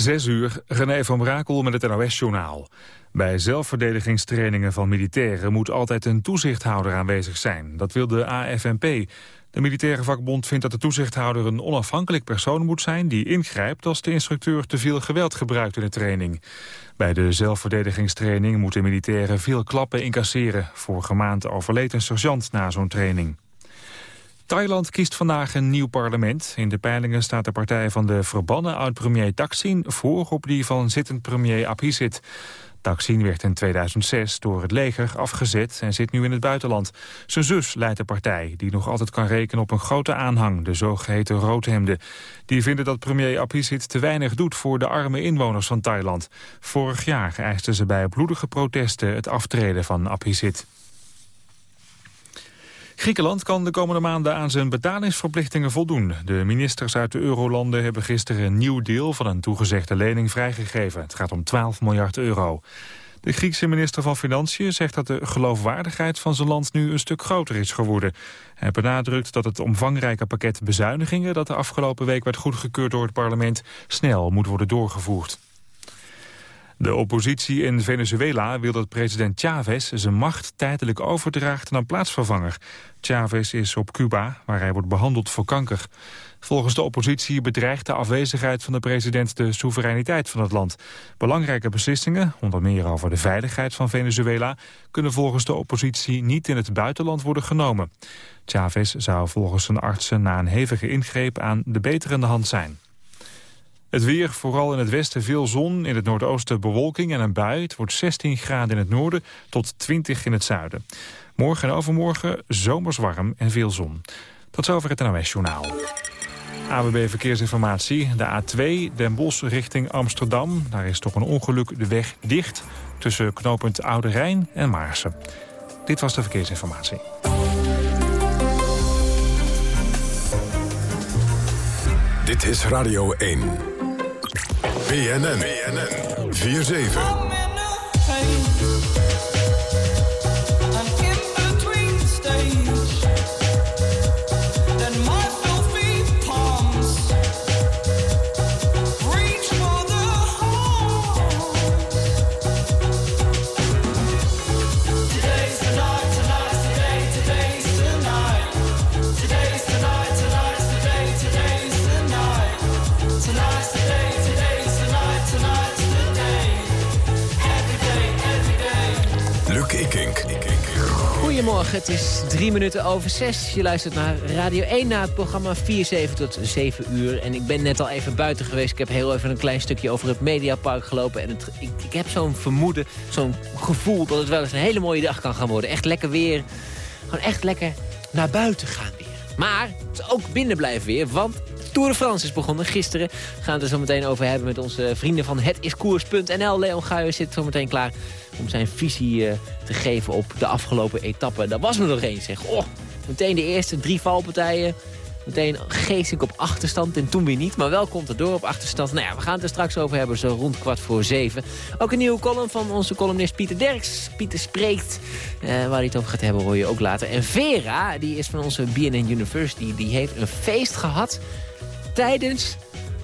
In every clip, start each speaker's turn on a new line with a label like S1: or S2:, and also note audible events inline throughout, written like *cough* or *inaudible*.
S1: Zes uur, René van Brakel met het NOS-journaal. Bij zelfverdedigingstrainingen van militairen moet altijd een toezichthouder aanwezig zijn. Dat wil de AFNP. De militaire vakbond vindt dat de toezichthouder een onafhankelijk persoon moet zijn... die ingrijpt als de instructeur te veel geweld gebruikt in de training. Bij de zelfverdedigingstraining moeten militairen veel klappen incasseren. Vorige maand overleed een sergeant na zo'n training. Thailand kiest vandaag een nieuw parlement. In de peilingen staat de partij van de verbannen oud-premier Thaksin... voor op die van zittend premier Abhisit. Thaksin werd in 2006 door het leger afgezet en zit nu in het buitenland. Zijn zus leidt de partij, die nog altijd kan rekenen op een grote aanhang, de zogeheten roodhemden. Die vinden dat premier Abhisit te weinig doet voor de arme inwoners van Thailand. Vorig jaar eisten ze bij bloedige protesten het aftreden van Abhisit. Griekenland kan de komende maanden aan zijn betalingsverplichtingen voldoen. De ministers uit de eurolanden hebben gisteren een nieuw deel van een toegezegde lening vrijgegeven. Het gaat om 12 miljard euro. De Griekse minister van Financiën zegt dat de geloofwaardigheid van zijn land nu een stuk groter is geworden. Hij benadrukt dat het omvangrijke pakket bezuinigingen dat de afgelopen week werd goedgekeurd door het parlement snel moet worden doorgevoerd. De oppositie in Venezuela wil dat president Chavez zijn macht tijdelijk overdraagt een plaatsvervanger. Chavez is op Cuba, waar hij wordt behandeld voor kanker. Volgens de oppositie bedreigt de afwezigheid van de president de soevereiniteit van het land. Belangrijke beslissingen, onder meer over de veiligheid van Venezuela, kunnen volgens de oppositie niet in het buitenland worden genomen. Chavez zou volgens zijn artsen na een hevige ingreep aan de beterende hand zijn. Het weer, vooral in het westen veel zon, in het noordoosten bewolking en een bui. Het wordt 16 graden in het noorden tot 20 in het zuiden. Morgen en overmorgen zomers warm en veel zon. Tot zover het NOS-journaal. AWB Verkeersinformatie, de A2, Den Bosch richting Amsterdam. Daar is toch een ongeluk de weg dicht tussen knooppunt Oude Rijn en Maarsen. Dit was de verkeersinformatie.
S2: Dit is Radio 1. BNN. BNN. 4-7.
S3: Het is drie minuten over zes. Je luistert naar Radio 1 na het programma 4-7 tot 7 uur. En ik ben net al even buiten geweest. Ik heb heel even een klein stukje over het Mediapark gelopen. En het, ik, ik heb zo'n vermoeden, zo'n gevoel dat het wel eens een hele mooie dag kan gaan worden. Echt lekker weer. Gewoon echt lekker naar buiten gaan. Maar het is ook binnen blijven weer, want Tour de France is begonnen gisteren. We gaan het er zo meteen over hebben met onze vrienden van hetiskoers.nl. Leon Guijer zit zo meteen klaar om zijn visie uh, te geven op de afgelopen etappe. Daar was er nog eens, zeg. Oh, meteen de eerste drie valpartijen. Meteen geestelijk op achterstand en toen weer niet. Maar wel komt het door op achterstand. Nou ja, we gaan het er straks over hebben, zo rond kwart voor zeven. Ook een nieuwe column van onze columnist Pieter Derks. Pieter spreekt, uh, waar hij het over gaat hebben hoor je ook later. En Vera, die is van onze BNN University, die heeft een feest gehad tijdens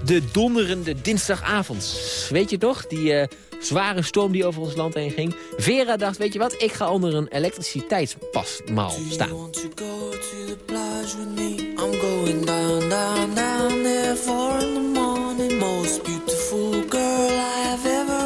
S3: de donderende dinsdagavond. Weet je toch? Die uh, zware storm die over ons land heen ging. Vera dacht, weet je wat, ik ga onder een elektriciteitspasmaal staan. I'm going down, down, down there for in the morning. Most beautiful girl I have ever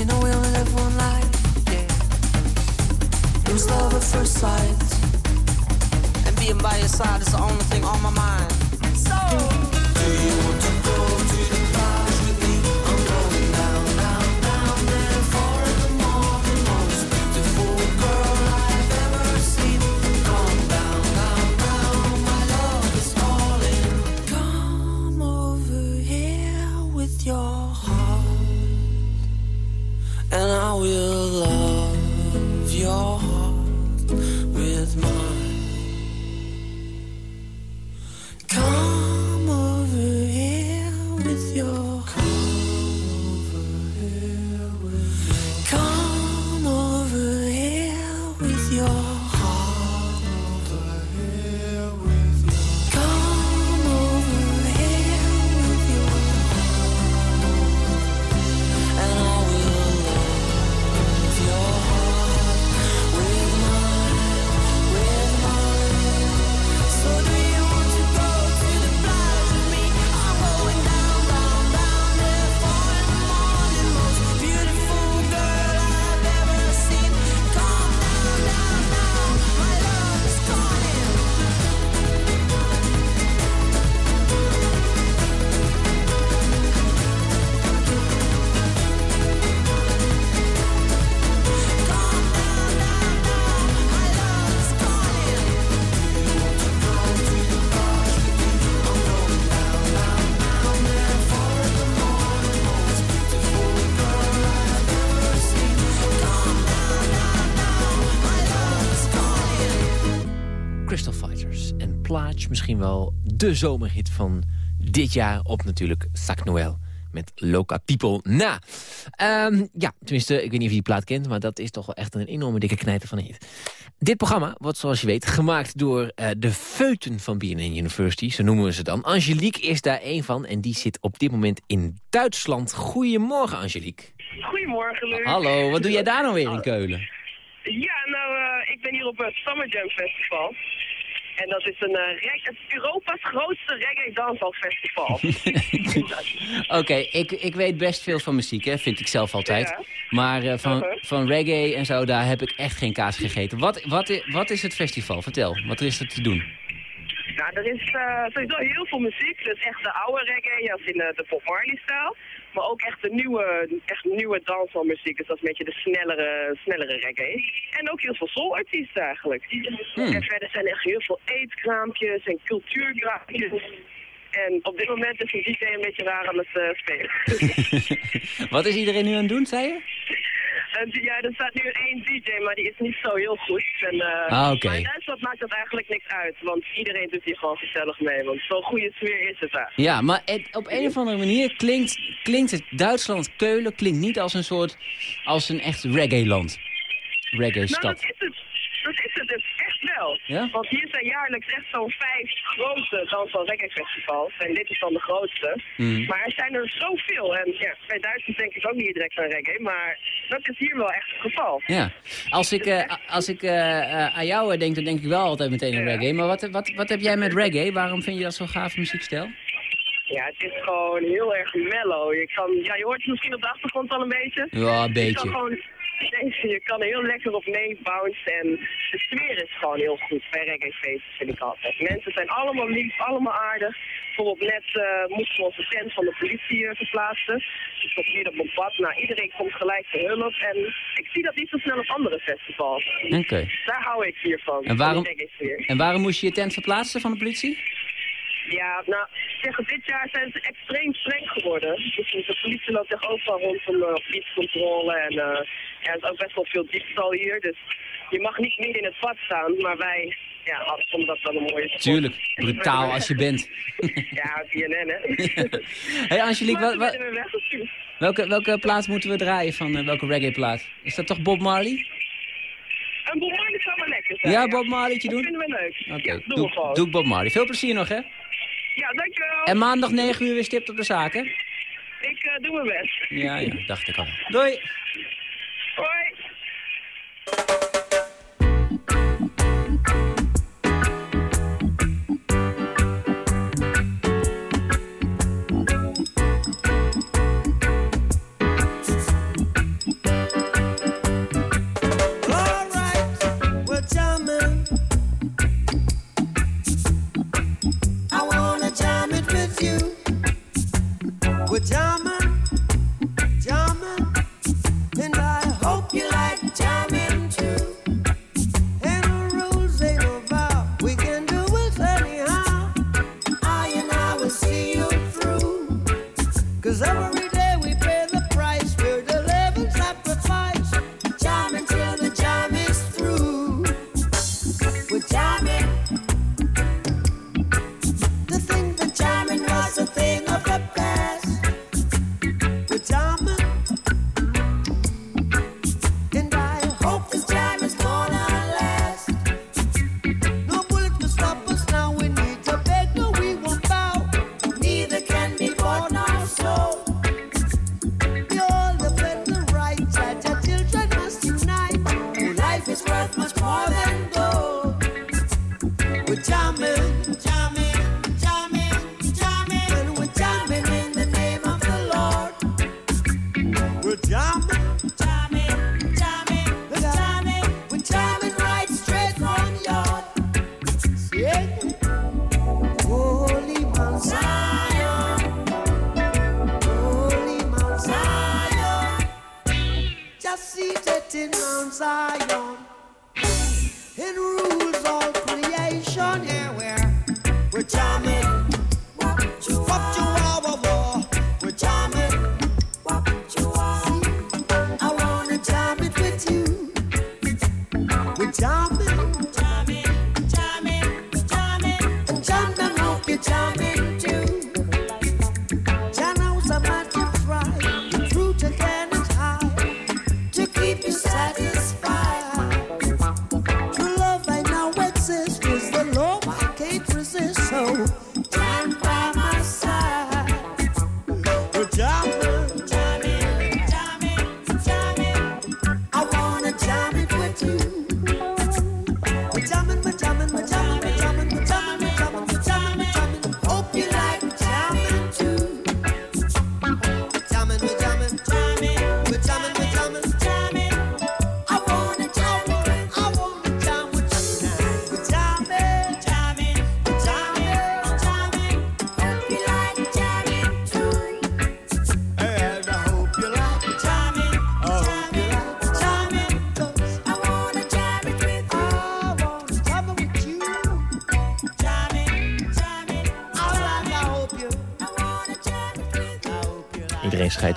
S3: you know we only live one life. It was love at first sight. And being by your side is the only thing on my mind. So. Misschien wel de zomerhit van dit jaar op natuurlijk Sac Noël met Loca People na. Um, ja, tenminste, ik weet niet of je die plaat kent... maar dat is toch wel echt een enorme dikke knijter van een hit. Dit programma wordt, zoals je weet, gemaakt door uh, de feuten van BNN University. Zo noemen we ze dan. Angelique is daar één van en die zit op dit moment in Duitsland. Goedemorgen, Angelique.
S4: Goedemorgen, Luc.
S3: Hallo, wat doe jij daar nou weer in Keulen?
S4: Ja, nou, uh, ik ben hier op het Summer Jam Festival. En dat is een uh, Europa's grootste reggae dansbalfestival. *laughs*
S3: Oké, ik, ik weet best veel van muziek, hè, vind ik zelf altijd. Maar uh, van, uh-huh. van reggae en zo, daar heb ik echt geen kaas gegeten. Wat, wat, wat is het festival? Vertel, wat is er te doen?
S4: Nou, er is uh, sowieso heel veel muziek. Dus echt de oude reggae, als in de Bob Marley-stijl. Maar ook echt de nieuwe, echt nieuwe dansbalmuziek. Dus dat is een beetje de snellere, snellere reggae. En ook heel veel soulartiesten eigenlijk. Hmm. En verder zijn er echt heel veel eetkraampjes en cultuurkraampjes. En op dit moment is een DJ een beetje raar aan het uh, spelen. *laughs*
S3: Wat is iedereen nu aan het doen, zei je?
S4: Uh, ja, er staat nu één DJ, maar die is niet zo heel goed. En, uh,
S3: ah, oké.
S4: Maar in Duitsland maakt dat eigenlijk niks uit, want iedereen doet hier gewoon gezellig mee. Want zo'n goede sfeer is het daar.
S3: Ja, maar op een of andere manier klinkt, klinkt het Duitsland, Keulen, klinkt niet als een soort, als een echt reggae-land. Reggae-stad. Nou,
S4: dat is het. Dat is het dus echt wel. Ja? Want hier zijn jaarlijks echt zo'n vijf grote dansbal reggae festivals. En dit is dan de grootste. Mm. Maar er zijn er zoveel. En ja, bij Duitsland denk ik ook niet direct aan reggae. Maar dat is hier wel echt het geval.
S3: Ja. Als ik, uh, als ik uh, aan jou denk, dan denk ik wel altijd meteen aan reggae. Maar wat, wat, wat heb jij met reggae? Waarom vind je dat zo'n gaaf muziekstijl?
S4: Ja, het is gewoon heel erg mellow. Je, kan, ja, je hoort het misschien op de achtergrond al een beetje.
S3: Ja, een beetje.
S4: Je kan gewoon je kan er heel lekker op mee bouncen en de sfeer is gewoon heel goed bij reggae-feesten, vind ik altijd. Mensen zijn allemaal lief, allemaal aardig. Bijvoorbeeld net uh, moesten we onze tent van de politie uh, verplaatsen. Dus dat hier op mijn pad. Nou, iedereen komt gelijk te hulp en ik zie dat niet zo snel op andere festivals.
S3: Oké.
S4: Daar hou ik hiervan.
S3: En waarom, en waarom moest je je tent verplaatsen van de politie?
S4: Ja, nou, zeggen dit jaar zijn ze extreem streng geworden. Dus de politie loopt echt overal rondom uh, politiecontrole en uh, er is ook best wel veel diefstal hier. Dus je mag niet midden in het pad staan, maar wij ja, vond dat wel een mooie sport.
S5: Tuurlijk, brutaal als je bent. *laughs*
S4: ja, CNN, hè. *laughs*
S5: hey Angelique, wel- wel-
S4: me weggestuurd.
S5: welke, welke plaats moeten we draaien van eh, welke reggae plaat? Is dat toch Bob Marley?
S4: En Bob Marley zou wel lekker zijn.
S5: Ja, Bob Marleytje
S4: Dat
S5: doen?
S4: vinden we leuk.
S5: Oké,
S4: ja, doen
S5: doe, doe Bob Marley. Veel plezier nog, hè?
S4: Ja, dankjewel.
S5: En maandag 9 uur weer stipt op de zaak, hè?
S4: Ik eh, doe mijn best.
S5: Ja, ja, dacht ik al. Doei!
S4: Hoi.
S5: pajama.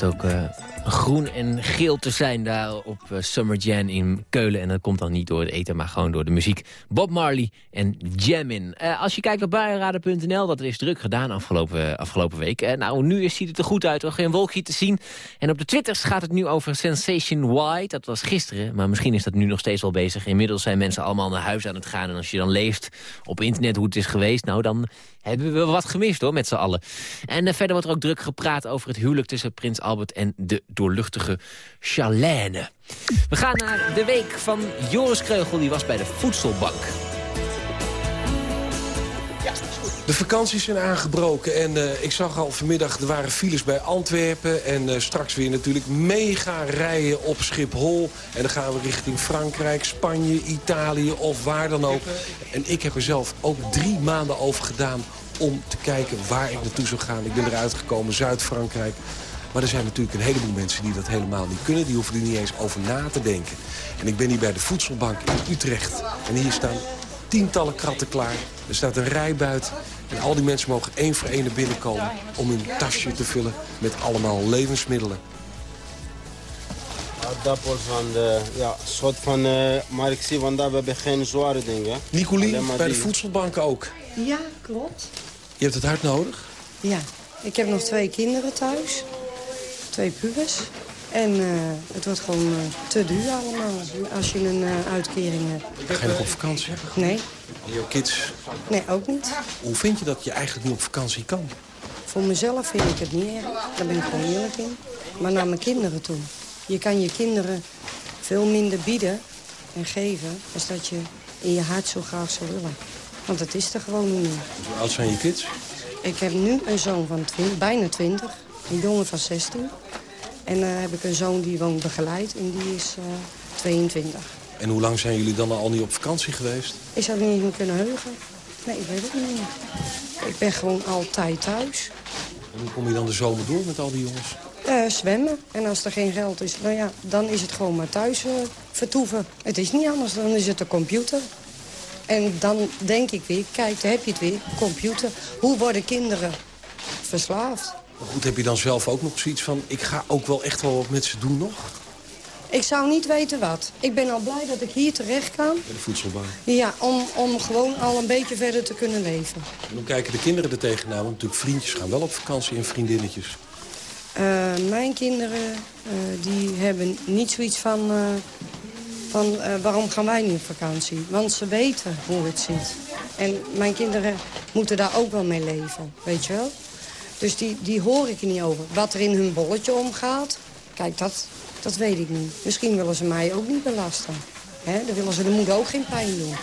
S5: Ook eh, groen en geel te zijn daar op eh, Summer Jam in Keulen. En dat komt dan niet door het eten, maar gewoon door de muziek. Bob Marley en Jamin. Eh als je kijkt op buienraden.nl, dat is druk gedaan afgelopen, afgelopen week. Nou, nu ziet het er goed uit, nog geen wolkje te zien. En op de Twitters gaat het nu over Sensation White. Dat was gisteren, maar misschien is dat nu nog steeds wel bezig. Inmiddels zijn mensen allemaal naar huis aan het gaan. En als je dan leest op internet hoe het is geweest... nou, dan hebben we wat gemist hoor, met z'n allen. En eh, verder wordt er ook druk gepraat over het huwelijk tussen prins Albert en de doorluchtige Charlène. We gaan naar de week van Joris Kreugel, die was bij de voedselbank.
S6: De vakanties zijn aangebroken en eh, ik zag al vanmiddag, er waren files bij Antwerpen... en eh, straks weer natuurlijk mega rijen op Schiphol. En dan gaan we richting Frankrijk, Spanje, Italië of waar dan ook. En ik heb er zelf ook drie maanden over gedaan om te kijken waar ik naartoe zou gaan. Ik ben eruit gekomen, Zuid-Frankrijk. Maar er zijn natuurlijk een heleboel mensen die dat helemaal niet kunnen. Die hoeven er niet eens over na te denken. En ik ben hier bij de Voedselbank in Utrecht. En hier staan tientallen kratten klaar. Er staat een rij buiten. En al die mensen mogen één voor één naar binnen komen... om hun tasje te vullen met allemaal levensmiddelen.
S7: aardappels van de, ja, soort van, eh, maar ik zie vandaag, we hebben geen zware dingen.
S6: Nicolien, bij de
S7: die-
S6: voedselbank ook.
S8: Ja, klopt.
S6: Je hebt het hard nodig.
S8: Ja, ik heb nog twee kinderen thuis. Twee pubers. En eh, het wordt gewoon eh, te duur allemaal als je een eh, uitkering hebt.
S6: Ga je nog op vakantie?
S8: Nee,
S6: En jouw kids,
S8: nee, ook niet.
S6: hoe vind je dat je eigenlijk niet op vakantie kan?
S8: Voor mezelf vind ik het niet erg. Daar ben ik gewoon eerlijk in. Maar naar mijn kinderen toe. Je kan je kinderen veel minder bieden en geven... als dat je in je hart zo graag zou willen. Want het is er gewoon niet meer.
S6: Hoe oud zijn je kids?
S8: Ik heb nu een zoon van 20, bijna 20, een jongen van 16. En dan heb ik een zoon die woont begeleid en die is eh, 22.
S6: En hoe lang zijn jullie dan al niet op vakantie geweest?
S8: Ik zou het niet meer kunnen heugen. Nee, ik weet het niet meer. Ik ben gewoon altijd thuis.
S6: En hoe kom je dan de zomer door met al die jongens?
S8: Eh, zwemmen. En als er geen geld is, nou ja, dan is het gewoon maar thuis eh, vertoeven. Het is niet anders, dan is het de computer. En dan denk ik weer, kijk, daar heb je het weer, computer. Hoe worden kinderen verslaafd?
S6: Maar goed, heb je dan zelf ook nog zoiets van... ik ga ook wel echt wel wat met ze doen nog?
S8: Ik zou niet weten wat. Ik ben al blij dat ik hier terecht kan.
S6: Bij de voedselbank.
S8: Ja, om, om gewoon al een beetje verder te kunnen leven.
S6: En hoe kijken de kinderen er tegenaan? Want natuurlijk vriendjes gaan wel op vakantie en vriendinnetjes.
S8: Eh, mijn kinderen eh, die hebben niet zoiets van... eh, van waarom gaan wij niet op vakantie? Want ze weten hoe het zit. En mijn kinderen moeten daar ook wel mee leven, weet je wel? Dus die, die hoor ik er niet over. Wat er in hun bolletje omgaat, kijk, dat, dat weet ik niet. Misschien willen ze mij ook niet belasten. Hè? Dan willen ze de moeder ook geen pijn doen.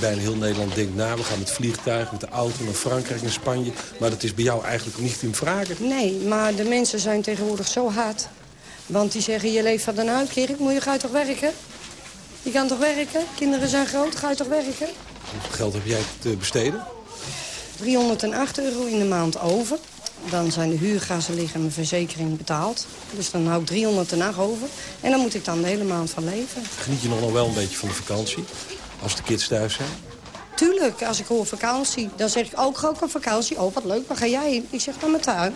S6: Bijna heel Nederland denkt na, we gaan met vliegtuig, met de auto naar Frankrijk, naar Spanje. Maar dat is bij jou eigenlijk niet in vragen.
S8: Nee, maar de mensen zijn tegenwoordig zo hard. Want die zeggen, je leeft van een uitkering, moet je, ga je toch werken? Je kan toch werken? Kinderen zijn groot, ga je toch werken?
S6: Hoeveel geld heb jij te besteden?
S8: 308 euro in de maand over. Dan zijn de huurgazen liggen en mijn verzekering betaald. Dus dan hou ik 308 over. En dan moet ik dan de hele maand van leven.
S6: Geniet je nog wel een beetje van de vakantie? Als de kids thuis zijn?
S8: Tuurlijk, als ik hoor vakantie, dan zeg ik ook, op vakantie. Oh, wat leuk, waar ga jij heen? Ik zeg naar mijn tuin.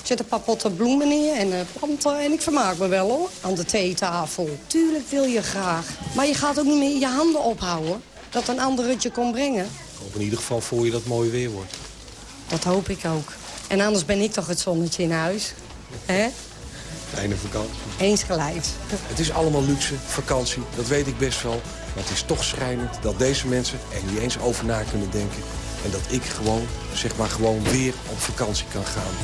S8: Ik zet een paar potten bloemen neer en eh, planten en ik vermaak me wel hoor. Aan de theetafel. Tuurlijk wil je graag. Maar je gaat ook niet meer je handen ophouden. Dat een ander het je kon brengen.
S6: Ik hoop in ieder geval voor je dat mooi weer wordt.
S8: Dat hoop ik ook. En anders ben ik toch het zonnetje in huis. hè?
S6: Fijne vakantie.
S8: Eens gelijk.
S6: Het is allemaal luxe, vakantie, dat weet ik best wel. Maar het is toch schrijnend dat deze mensen er niet eens over na kunnen denken. En dat ik gewoon, zeg maar, gewoon weer op vakantie kan gaan.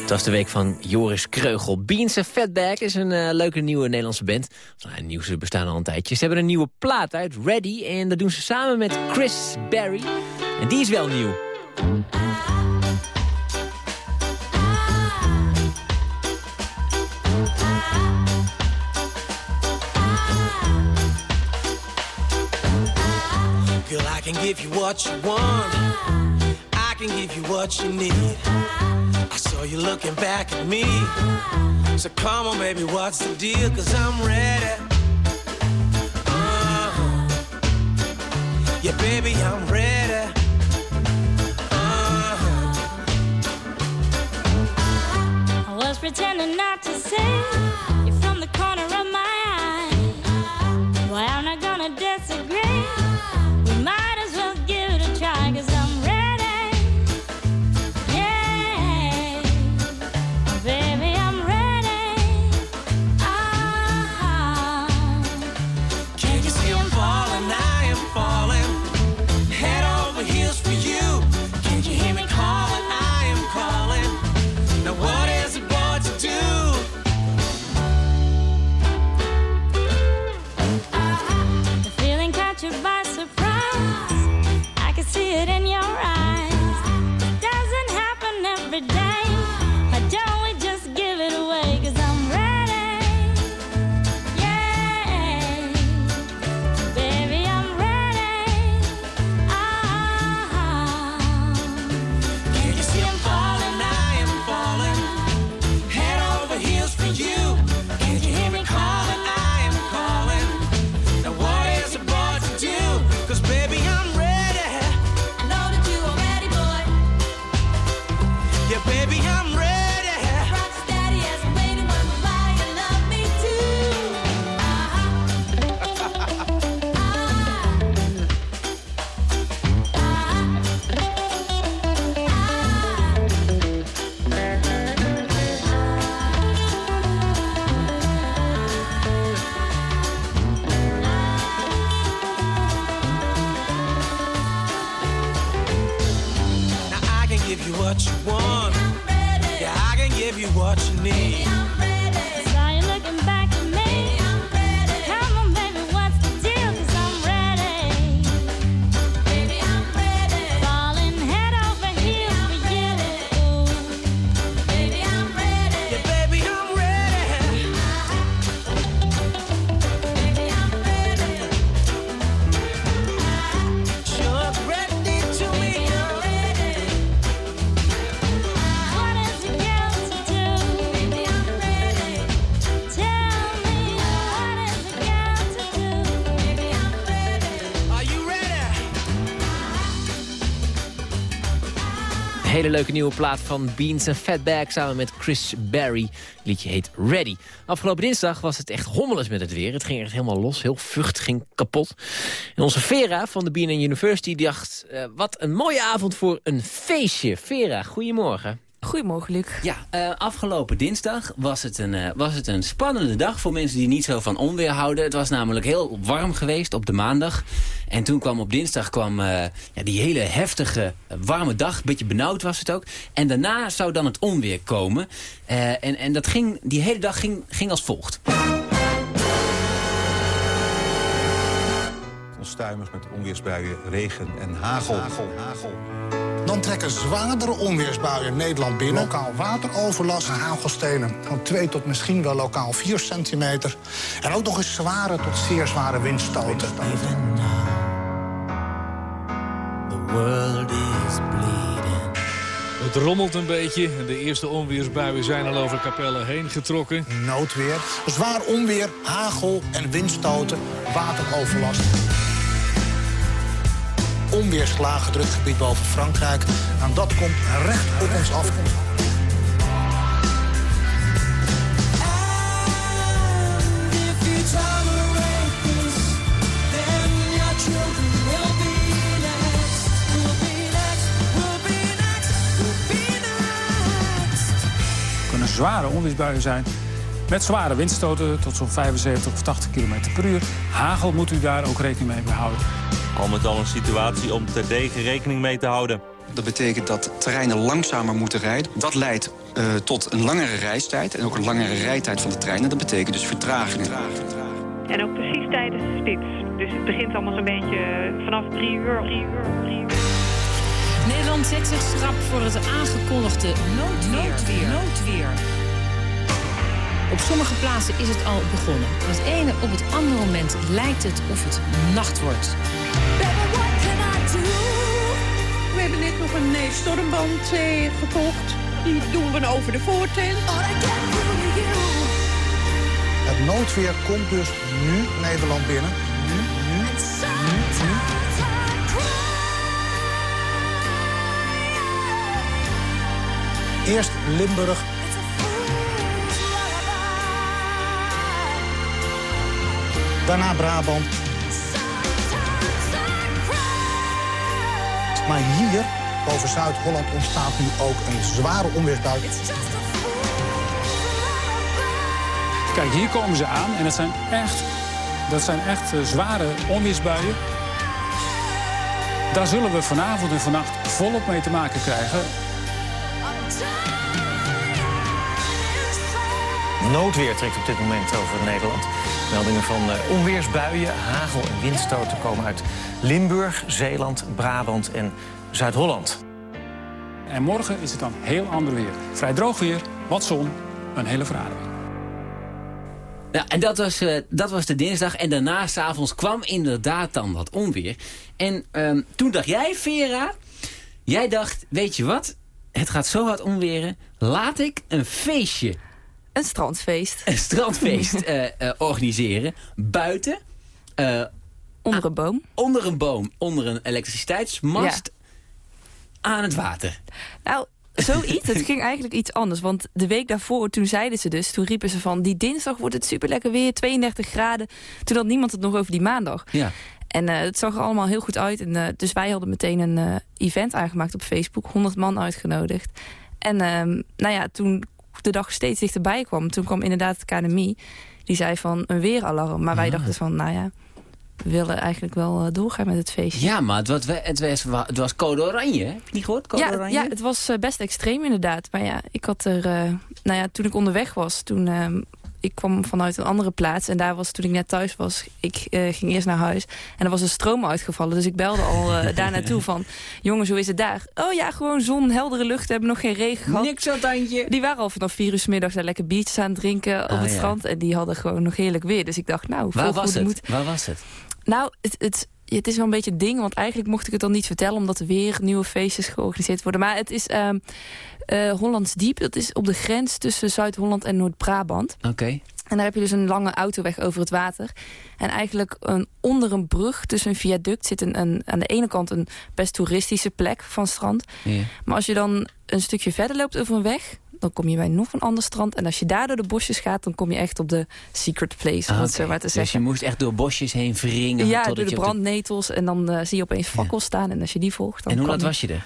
S3: Het was de week van Joris Kreugel. Beans en Fatback is een eh, leuke nieuwe Nederlandse band. Nou, nieuw, ze bestaan al een tijdje. Ze hebben een nieuwe plaat uit, Ready. En dat doen ze samen met Chris Berry. En die is wel nieuw.
S9: I can give you what you want. I can give you what you need. I saw you looking back at me. So come on, baby, what's the deal? Cause I'm ready. Uh-huh. Yeah, baby, I'm ready.
S10: Pretending not to see you from the corner of my eye. Well, I'm not gonna disagree.
S11: Hele leuke nieuwe plaat van Beans en Fatback samen met Chris Berry. Liedje heet Ready. Afgelopen dinsdag was het echt hommeles met het weer. Het ging echt helemaal los. Heel vucht, ging kapot. En onze Vera van de BNN University dacht... eh, wat een mooie avond voor een feestje. Vera, goedemorgen.
S12: Goedemorgen, Luc.
S11: Ja, eh, afgelopen dinsdag was het, een, eh, was het een spannende dag voor mensen die niet zo van onweer houden. Het was namelijk heel warm geweest op de maandag. En toen kwam op dinsdag kwam, eh, ja, die hele heftige warme dag. Beetje benauwd was het ook. En daarna zou dan het onweer komen. En, en dat ging, die hele dag ging, ging als volgt.
S13: Onstuimig met onweersbuien, regen en hagel.
S14: Dan trekken zwaardere onweersbuien Nederland binnen. Lokaal wateroverlast, hagelstenen van 2 tot misschien wel lokaal 4 centimeter. En ook nog eens zware tot zeer zware windstoten.
S15: The world is bleeding.
S16: Het rommelt een beetje. De eerste onweersbuien zijn al over Capelle heen getrokken.
S14: Noodweer, zwaar onweer, hagel en windstoten, wateroverlast. Onweerslagen druk gebied boven Frankrijk. En dat komt recht op ons af.
S17: Kunnen zware onweersbuien zijn. Met zware windstoten tot zo'n 75 of 80 km per uur. Hagel moet u daar ook rekening mee houden.
S18: Al met al een situatie om terdege rekening mee te houden.
S19: Dat betekent dat treinen langzamer moeten rijden. Dat leidt eh, tot een langere reistijd en ook een langere rijtijd van de treinen. Dat betekent dus vertragingen.
S20: En ook precies tijdens de spits. Dus het begint allemaal zo'n beetje eh, vanaf drie uur, drie uur, drie uur.
S21: Nederland zet zich schrap voor het aangekondigde noodweer. noodweer. Op sommige plaatsen is het al begonnen. Van het ene op het andere moment lijkt het of het nacht wordt.
S22: We hebben net nog een eh, stormband eh, gekocht. Die doen we over de voortent.
S14: Het noodweer komt dus nu Nederland binnen. Nu, nu, nu, nu. Eerst Limburg. Daarna Brabant. Maar hier, boven Zuid-Holland, ontstaat nu ook een zware onweersbui.
S17: Kijk, hier komen ze aan en dat zijn echt, dat zijn echt eh, zware onweersbuien. Daar zullen we vanavond en vannacht volop mee te maken krijgen.
S23: Noodweer trekt op dit moment over Nederland. Meldingen van eh, onweersbuien, hagel en windstoten komen uit Limburg, Zeeland, Brabant en Zuid-Holland.
S17: En morgen is het dan heel ander weer. Vrij droog weer, wat zon, een hele verademing.
S11: Nou, en dat was, eh, dat was de dinsdag. En daarna, s'avonds, kwam inderdaad dan wat onweer. En ehm, toen dacht jij, Vera... Jij dacht, weet je wat? Het gaat zo hard onweren. Laat ik een feestje...
S12: Een strandfeest.
S11: Een strandfeest *laughs* eh, eh, organiseren. Buiten. eh,
S12: Onder een boom.
S11: onder een boom. Onder een elektriciteitsmast. Aan het water.
S12: Nou, zoiets. het ging eigenlijk iets anders. Want de week daarvoor, toen zeiden ze dus... toen riepen ze van, die dinsdag wordt het super lekker weer. 32 graden. Toen had niemand het nog over die maandag.
S11: Ja.
S12: En het zag er allemaal heel goed uit. En, dus wij hadden meteen een event aangemaakt op Facebook. 100 man uitgenodigd. En ehm, nou ja, toen de dag steeds dichterbij kwam... toen kwam inderdaad het KNMI. Die zei van een weeralarm. Maar wij dachten van, nou ja... we willen eigenlijk wel eh, doorgaan met het feestje.
S11: Ja, maar het was, het was, het was code oranje? Heb je niet gehoord? Code
S12: Ja,
S11: oranje?
S12: ja, het was eh, best extreem inderdaad. Maar ja, ik had er... eh, nou ja, toen ik onderweg was, toen... ehm, ik kwam vanuit een andere plaats en daar was toen ik net thuis was. Ik eh, ging eerst naar huis en er was een stroom uitgevallen. Dus ik belde al eh, *laughs* daar naartoe van... Jongens, hoe is het daar? Oh ja, gewoon zon, heldere lucht. We hebben nog geen regen gehad.
S11: Niks aan het handje.
S12: Die waren al vanaf vier uur 's middags daar lekker biertjes aan het drinken op
S11: Ah,
S12: het
S11: ja.
S12: strand. En die hadden gewoon nog heerlijk weer. Dus ik dacht, nou,
S11: Waar was het? Waar was het?
S12: Nou, het, het is wel een beetje een ding, want eigenlijk mocht ik het dan niet vertellen... omdat er weer nieuwe feestjes georganiseerd worden. Maar het is eh, Hollands Diep. Dat is op de grens tussen Zuid-Holland en Noord-Brabant.
S11: Oké.
S12: En daar heb je dus een lange autoweg over het water. En eigenlijk een, onder een brug tussen een viaduct zit een, een, aan de ene kant een best toeristische plek van strand. Maar als je dan een stukje verder loopt over een weg... dan kom je bij nog een ander strand. En als je daar door de bosjes gaat... dan kom je echt op de secret place, om
S11: Ah,
S12: het zo
S11: oké.
S12: maar te
S11: Dus
S12: zeggen.
S11: je moest echt door bosjes heen wringen.
S12: Ja, door de brandnetels. En dan eh, zie je opeens fakkels staan. En als je die volgt, dan
S11: En hoe laat was je er?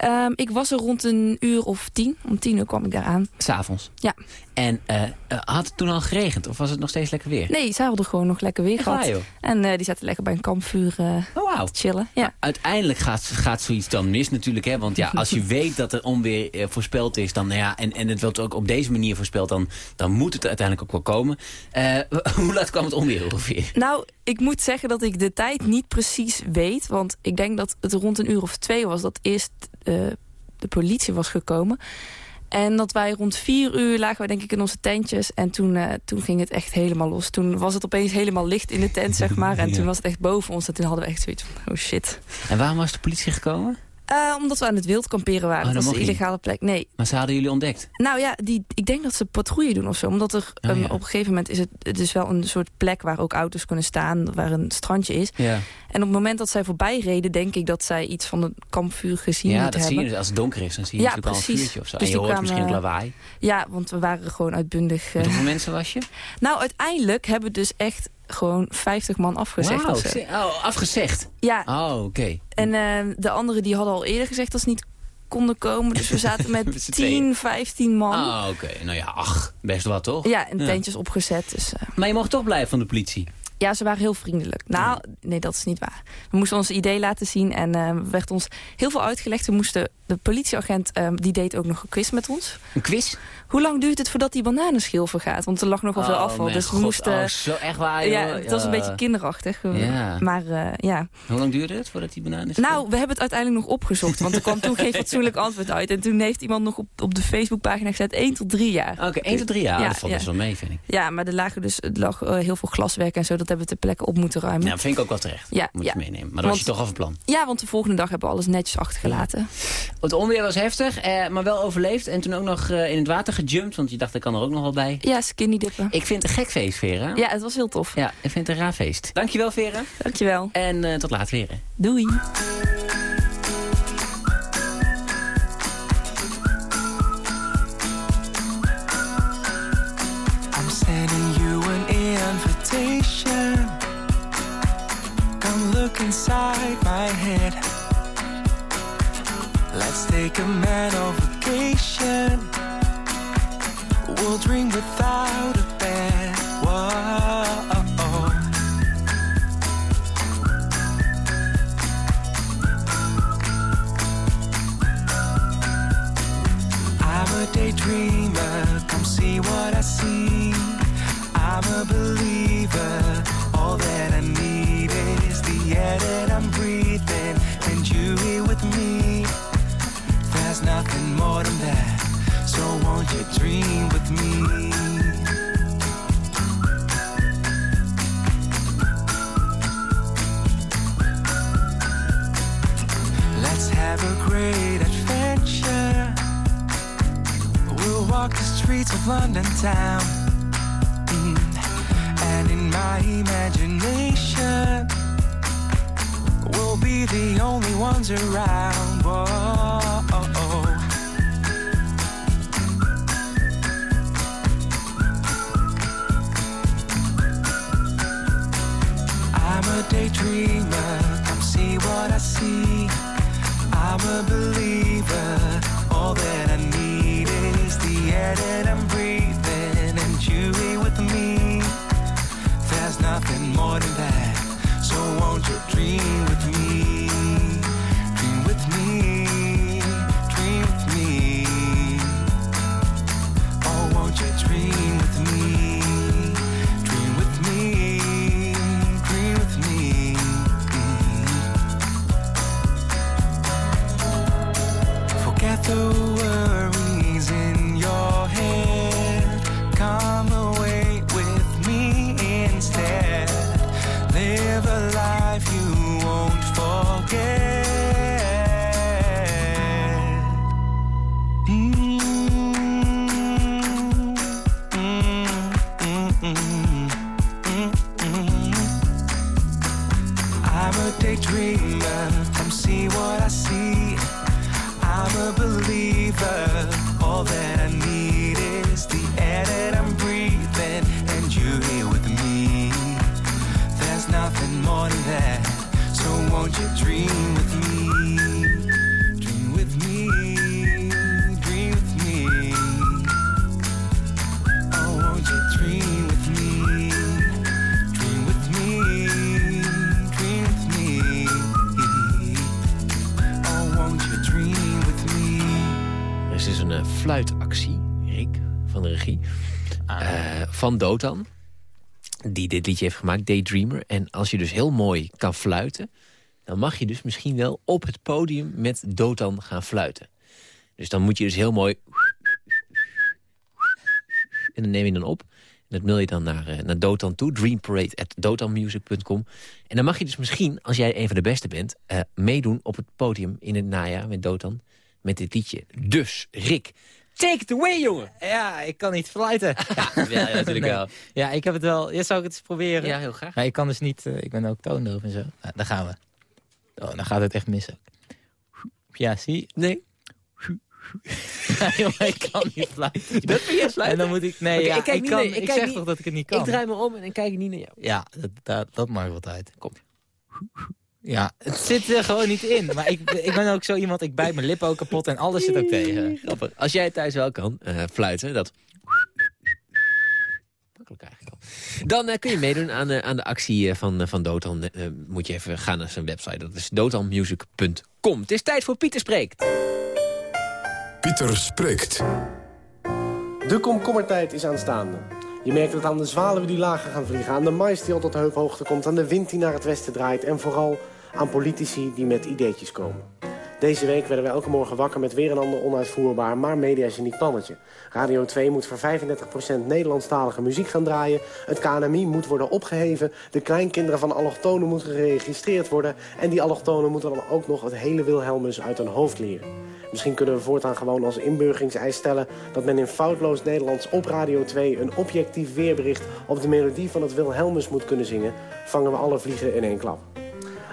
S12: Ehm, ik was er rond een uur of tien. Om tien uur kwam ik daar aan.
S11: S'avonds?
S12: Ja.
S11: En eh, eh, had het toen al geregend? Of was het nog steeds lekker weer?
S12: Nee, zij hadden gewoon nog lekker weer
S11: Echt
S12: gehad.
S11: waar?
S12: En eh, die zaten lekker bij een kampvuur
S11: Oh,
S12: te chillen. Ja.
S11: Uiteindelijk gaat, gaat zoiets dan mis natuurlijk. Hè? Want ja, *laughs* als je weet dat er onweer voorspeld is... Dan, nou ja, en, en het wordt ook op deze manier voorspeld... Dan, dan moet het uiteindelijk ook wel komen. *laughs* Hoe laat kwam het onweer ongeveer?
S12: Nou, ik moet zeggen dat ik de tijd niet precies weet. Want ik denk dat het rond een uur of twee was dat eerst eh, de politie was gekomen. En dat wij rond vier uur lagen wij denk ik in onze tentjes. En toen, eh, toen ging het echt helemaal los. Toen was het opeens helemaal licht in de tent, zeg maar. En *laughs*
S11: Ja.
S12: toen was het echt boven ons. En toen hadden we echt zoiets van, oh shit.
S11: En waarom was de politie gekomen?
S12: Eh, omdat we aan het wild kamperen waren.
S11: Oh, dat
S12: was een
S11: niet.
S12: illegale plek. Nee,
S11: Maar ze hadden jullie ontdekt?
S12: nou ja, die, ik denk dat ze patrouille doen of zo. Omdat er
S11: Oh, ja.
S12: op een gegeven moment is het, het is wel een soort plek waar ook auto's kunnen staan. Waar een strandje is.
S11: Ja,
S12: En op het moment dat zij voorbij reden, denk ik dat zij iets van het kampvuur gezien
S11: ja dat zie je.
S12: hebben.
S11: dus. Als het donker is, dan zie je
S12: Ja,
S11: natuurlijk al een
S12: precies.
S11: vuurtje of zo.
S12: Dus
S11: en je
S12: die
S11: hoort misschien
S12: kwamen-
S11: lawaai.
S12: Ja, want we waren gewoon uitbundig.
S11: Met hoeveel mensen was je?
S12: Nou, uiteindelijk hebben we dus echt gewoon 50 man afgezegd.
S11: Ze- oh, afgezegd?
S12: Ja.
S11: Oh, oké.
S12: En eh, de anderen die hadden al eerder gezegd dat ze niet konden komen. Dus we *laughs* zaten
S11: Met
S12: met
S11: z'n
S12: 10,
S11: tweeën.
S12: 15 man.
S11: Ah, oké. Nou ja, ach, best wat toch?
S12: Ja, en tentjes opgezet. Dus, eh,
S11: Maar je mocht toch blijven van de politie?
S12: Ja, ze waren heel vriendelijk. Nou, nee, dat is niet waar. We moesten ons idee laten zien en eh, werd ons heel veel uitgelegd. We moesten, de politieagent, eh, die deed ook nog een quiz met ons.
S11: Een quiz?
S12: Hoe lang duurt het voordat die bananenschil vergaat? Want er lag nogal veel
S11: Oh,
S12: afval. Dus we
S11: god.
S12: moesten...
S11: Oh, zo echt waar,
S12: Ja, het was een
S11: Ja.
S12: beetje kinderachtig.
S11: Ja.
S12: Maar eh, ja.
S11: Hoe lang duurde het voordat die banaan is?
S12: Nou, we hebben het uiteindelijk nog opgezocht. Want er kwam toen geen *laughs* fatsoenlijk antwoord uit. En toen heeft iemand nog op, op de Facebookpagina gezet 1 tot 3 jaar.
S11: Oké, 1 tot 3 jaar.
S12: Ja,
S11: dat valt
S12: ja.
S11: best wel mee, vind ik.
S12: Ja, maar er lagen dus er lag eh, heel veel glaswerk en zo. Dat hebben we ter plekke op moeten ruimen.
S11: Nou, vind ik ook wel terecht.
S12: Ja,
S11: Moet
S12: ja.
S11: je meenemen. Maar dan was je
S12: Want-
S11: toch al van plan.
S12: Ja, want de volgende dag hebben we alles netjes achtergelaten.
S11: Het onweer was heftig, eh, maar wel overleefd. En toen ook nog eh, in het water gejumpt, want je dacht, ik kan er ook nog wel bij.
S12: Ja, skinny dippen.
S11: Ik vind het een gek feest, Vera.
S12: Ja, het was heel tof.
S11: Ja, ik vind het een raar feest. Dankjewel, Vera.
S12: Dankjewel.
S11: En eh, tot later hè.
S12: Doei.
S24: I'm sending you an invitation. Come look inside my head. Take a mental vacation. We'll dream without a bed. Whoa. I'm a daydreamer, come see what I see. I'm a believer, dream with me? Let's have a great adventure. We'll walk the streets of London town. Mm. And in my imagination, we'll be the only ones around. Whoa. I'm a daydreamer, come see what I see.
S3: Van Dotan. Die dit liedje heeft gemaakt, Daydreamer. En als je dus heel mooi kan fluiten... dan mag je dus misschien wel op het podium met Dotan gaan fluiten. Dus dan moet je dus heel mooi... En dan neem je dan op. En dat mail je dan naar, eh, naar Dotan toe. dreamparade.dotanmusic.com. En dan mag je dus misschien, als jij een van de beste bent... eh, meedoen op het podium in het najaar met Dotan. Met dit liedje. Dus, Rick, take it away, jongen!
S16: Ja, ik kan niet fluiten. *laughs*
S3: ja, ja, natuurlijk wel.
S16: Ja, ik heb het wel. Ja, zou ik het eens proberen?
S3: Ja, heel graag.
S16: Maar ik kan dus niet... eh, ik ben ook toondoof en zo. Nou, daar gaan we. Oh, dan gaat het echt mis ook. Ja, zie
S3: Nee. *laughs*
S16: Ja, jongen, ik kan niet fluiten. *laughs*
S3: Dat vind jij fluiten?
S16: En dan moet ik... Nee, ja,
S3: ik kijk
S16: ik,
S3: niet
S16: kan,
S3: naar-
S16: ik,
S3: kijk
S16: zeg
S3: niet-
S16: toch dat ik het niet kan?
S3: Ik draai me om en dan kijk ik niet naar jou.
S16: Ja, dat, dat, dat mag wat uit.
S3: Kom.
S16: Ja, het zit er gewoon niet in. Maar ik, ik ben ook zo iemand, ik bijt mijn lippen ook kapot en alles zit ook tegen.
S3: Grappig. Als jij thuis wel kan eh, fluiten, dat... Makkelijk eigenlijk al. Dan eh, kun je meedoen aan, eh, aan de actie eh, van, van Dotan. Eh, moet je even gaan naar zijn website. Dat is dotanmusic.com. Het is tijd voor Pieter Spreekt.
S2: Pieter spreekt.
S25: De komkommertijd is aanstaande. Je merkt het aan de zwaluwen die lager gaan vliegen... aan de mais die al tot heuphoogte komt... aan de wind die naar het westen draait... en vooral aan politici die met ideetjes komen. Deze week werden we elke morgen wakker met weer een ander onuitvoerbaar... maar mediageniek plannetje. Radio 2 moet voor 35% Nederlandstalige muziek gaan draaien... het KNMI moet worden opgeheven... de kleinkinderen van allochtonen moeten geregistreerd worden... en die allochtonen moeten dan ook nog het hele Wilhelmus uit hun hoofd leren. Misschien kunnen we voortaan gewoon als inburgeringseis stellen... dat men in foutloos Nederlands op Radio 2 een objectief weerbericht... op de melodie van het Wilhelmus moet kunnen zingen... vangen we alle vliegen in één klap.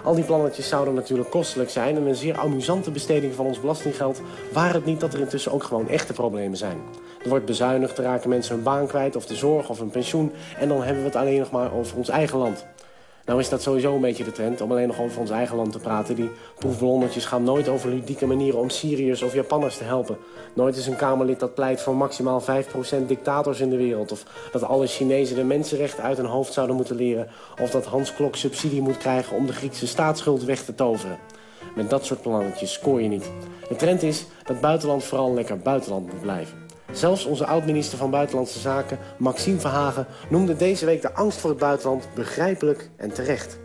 S25: Al die plannetjes zouden natuurlijk kostelijk zijn... en een zeer amusante besteding van ons belastinggeld... waar het niet dat er intussen ook gewoon echte problemen zijn. Er wordt bezuinigd, er raken mensen hun baan kwijt... of de zorg of een pensioen... en dan hebben we het alleen nog maar over ons eigen land. Nou is dat sowieso een beetje de trend om alleen nog over ons eigen land te praten. Die proefballonnetjes gaan nooit over ludieke manieren om Syriërs of Japanners te helpen. Nooit is een Kamerlid dat pleit voor maximaal 5% dictators in de wereld. Of dat alle Chinezen de mensenrechten uit hun hoofd zouden moeten leren. Of dat Hans Klok subsidie moet krijgen om de Griekse staatsschuld weg te toveren. Met dat soort plannetjes scoor je niet. De trend is dat buitenland vooral lekker buitenland moet blijven. Zelfs onze oud-minister van Buitenlandse Zaken, Maxime Verhagen... noemde deze week de angst voor het buitenland begrijpelijk en terecht.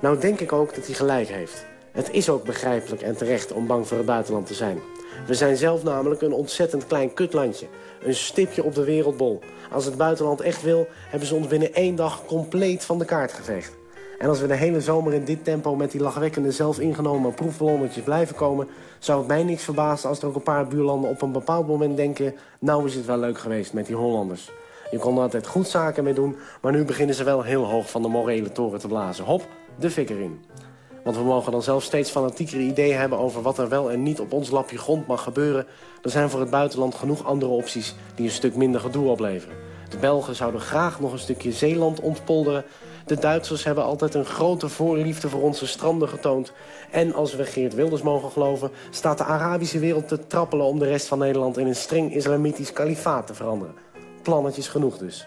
S25: Nou denk ik ook dat hij gelijk heeft. Het is ook begrijpelijk en terecht om bang voor het buitenland te zijn. We zijn zelf namelijk een ontzettend klein kutlandje. Een stipje op de wereldbol. Als het buitenland echt wil, hebben ze ons binnen één dag compleet van de kaart geveegd. En als we de hele zomer in dit tempo met die lachwekkende zelfingenomen proefballonnetjes blijven komen... zou het mij niks verbazen als er ook een paar buurlanden op een bepaald moment denken... nou is het wel leuk geweest met die Hollanders. Je kon er altijd goed zaken mee doen, maar nu beginnen ze wel heel hoog van de morele toren te blazen. Hop, de fik erin. Want we mogen dan zelf steeds fanatiekere ideeën hebben over wat er wel en niet op ons lapje grond mag gebeuren. Er zijn voor het buitenland genoeg andere opties die een stuk minder gedoe opleveren. De Belgen zouden graag nog een stukje Zeeland ontpolderen. De Duitsers hebben altijd een grote voorliefde voor onze stranden getoond. En als we Geert Wilders mogen geloven... staat de Arabische wereld te trappelen om de rest van Nederland... in een streng islamitisch kalifaat te veranderen. Plannetjes genoeg dus.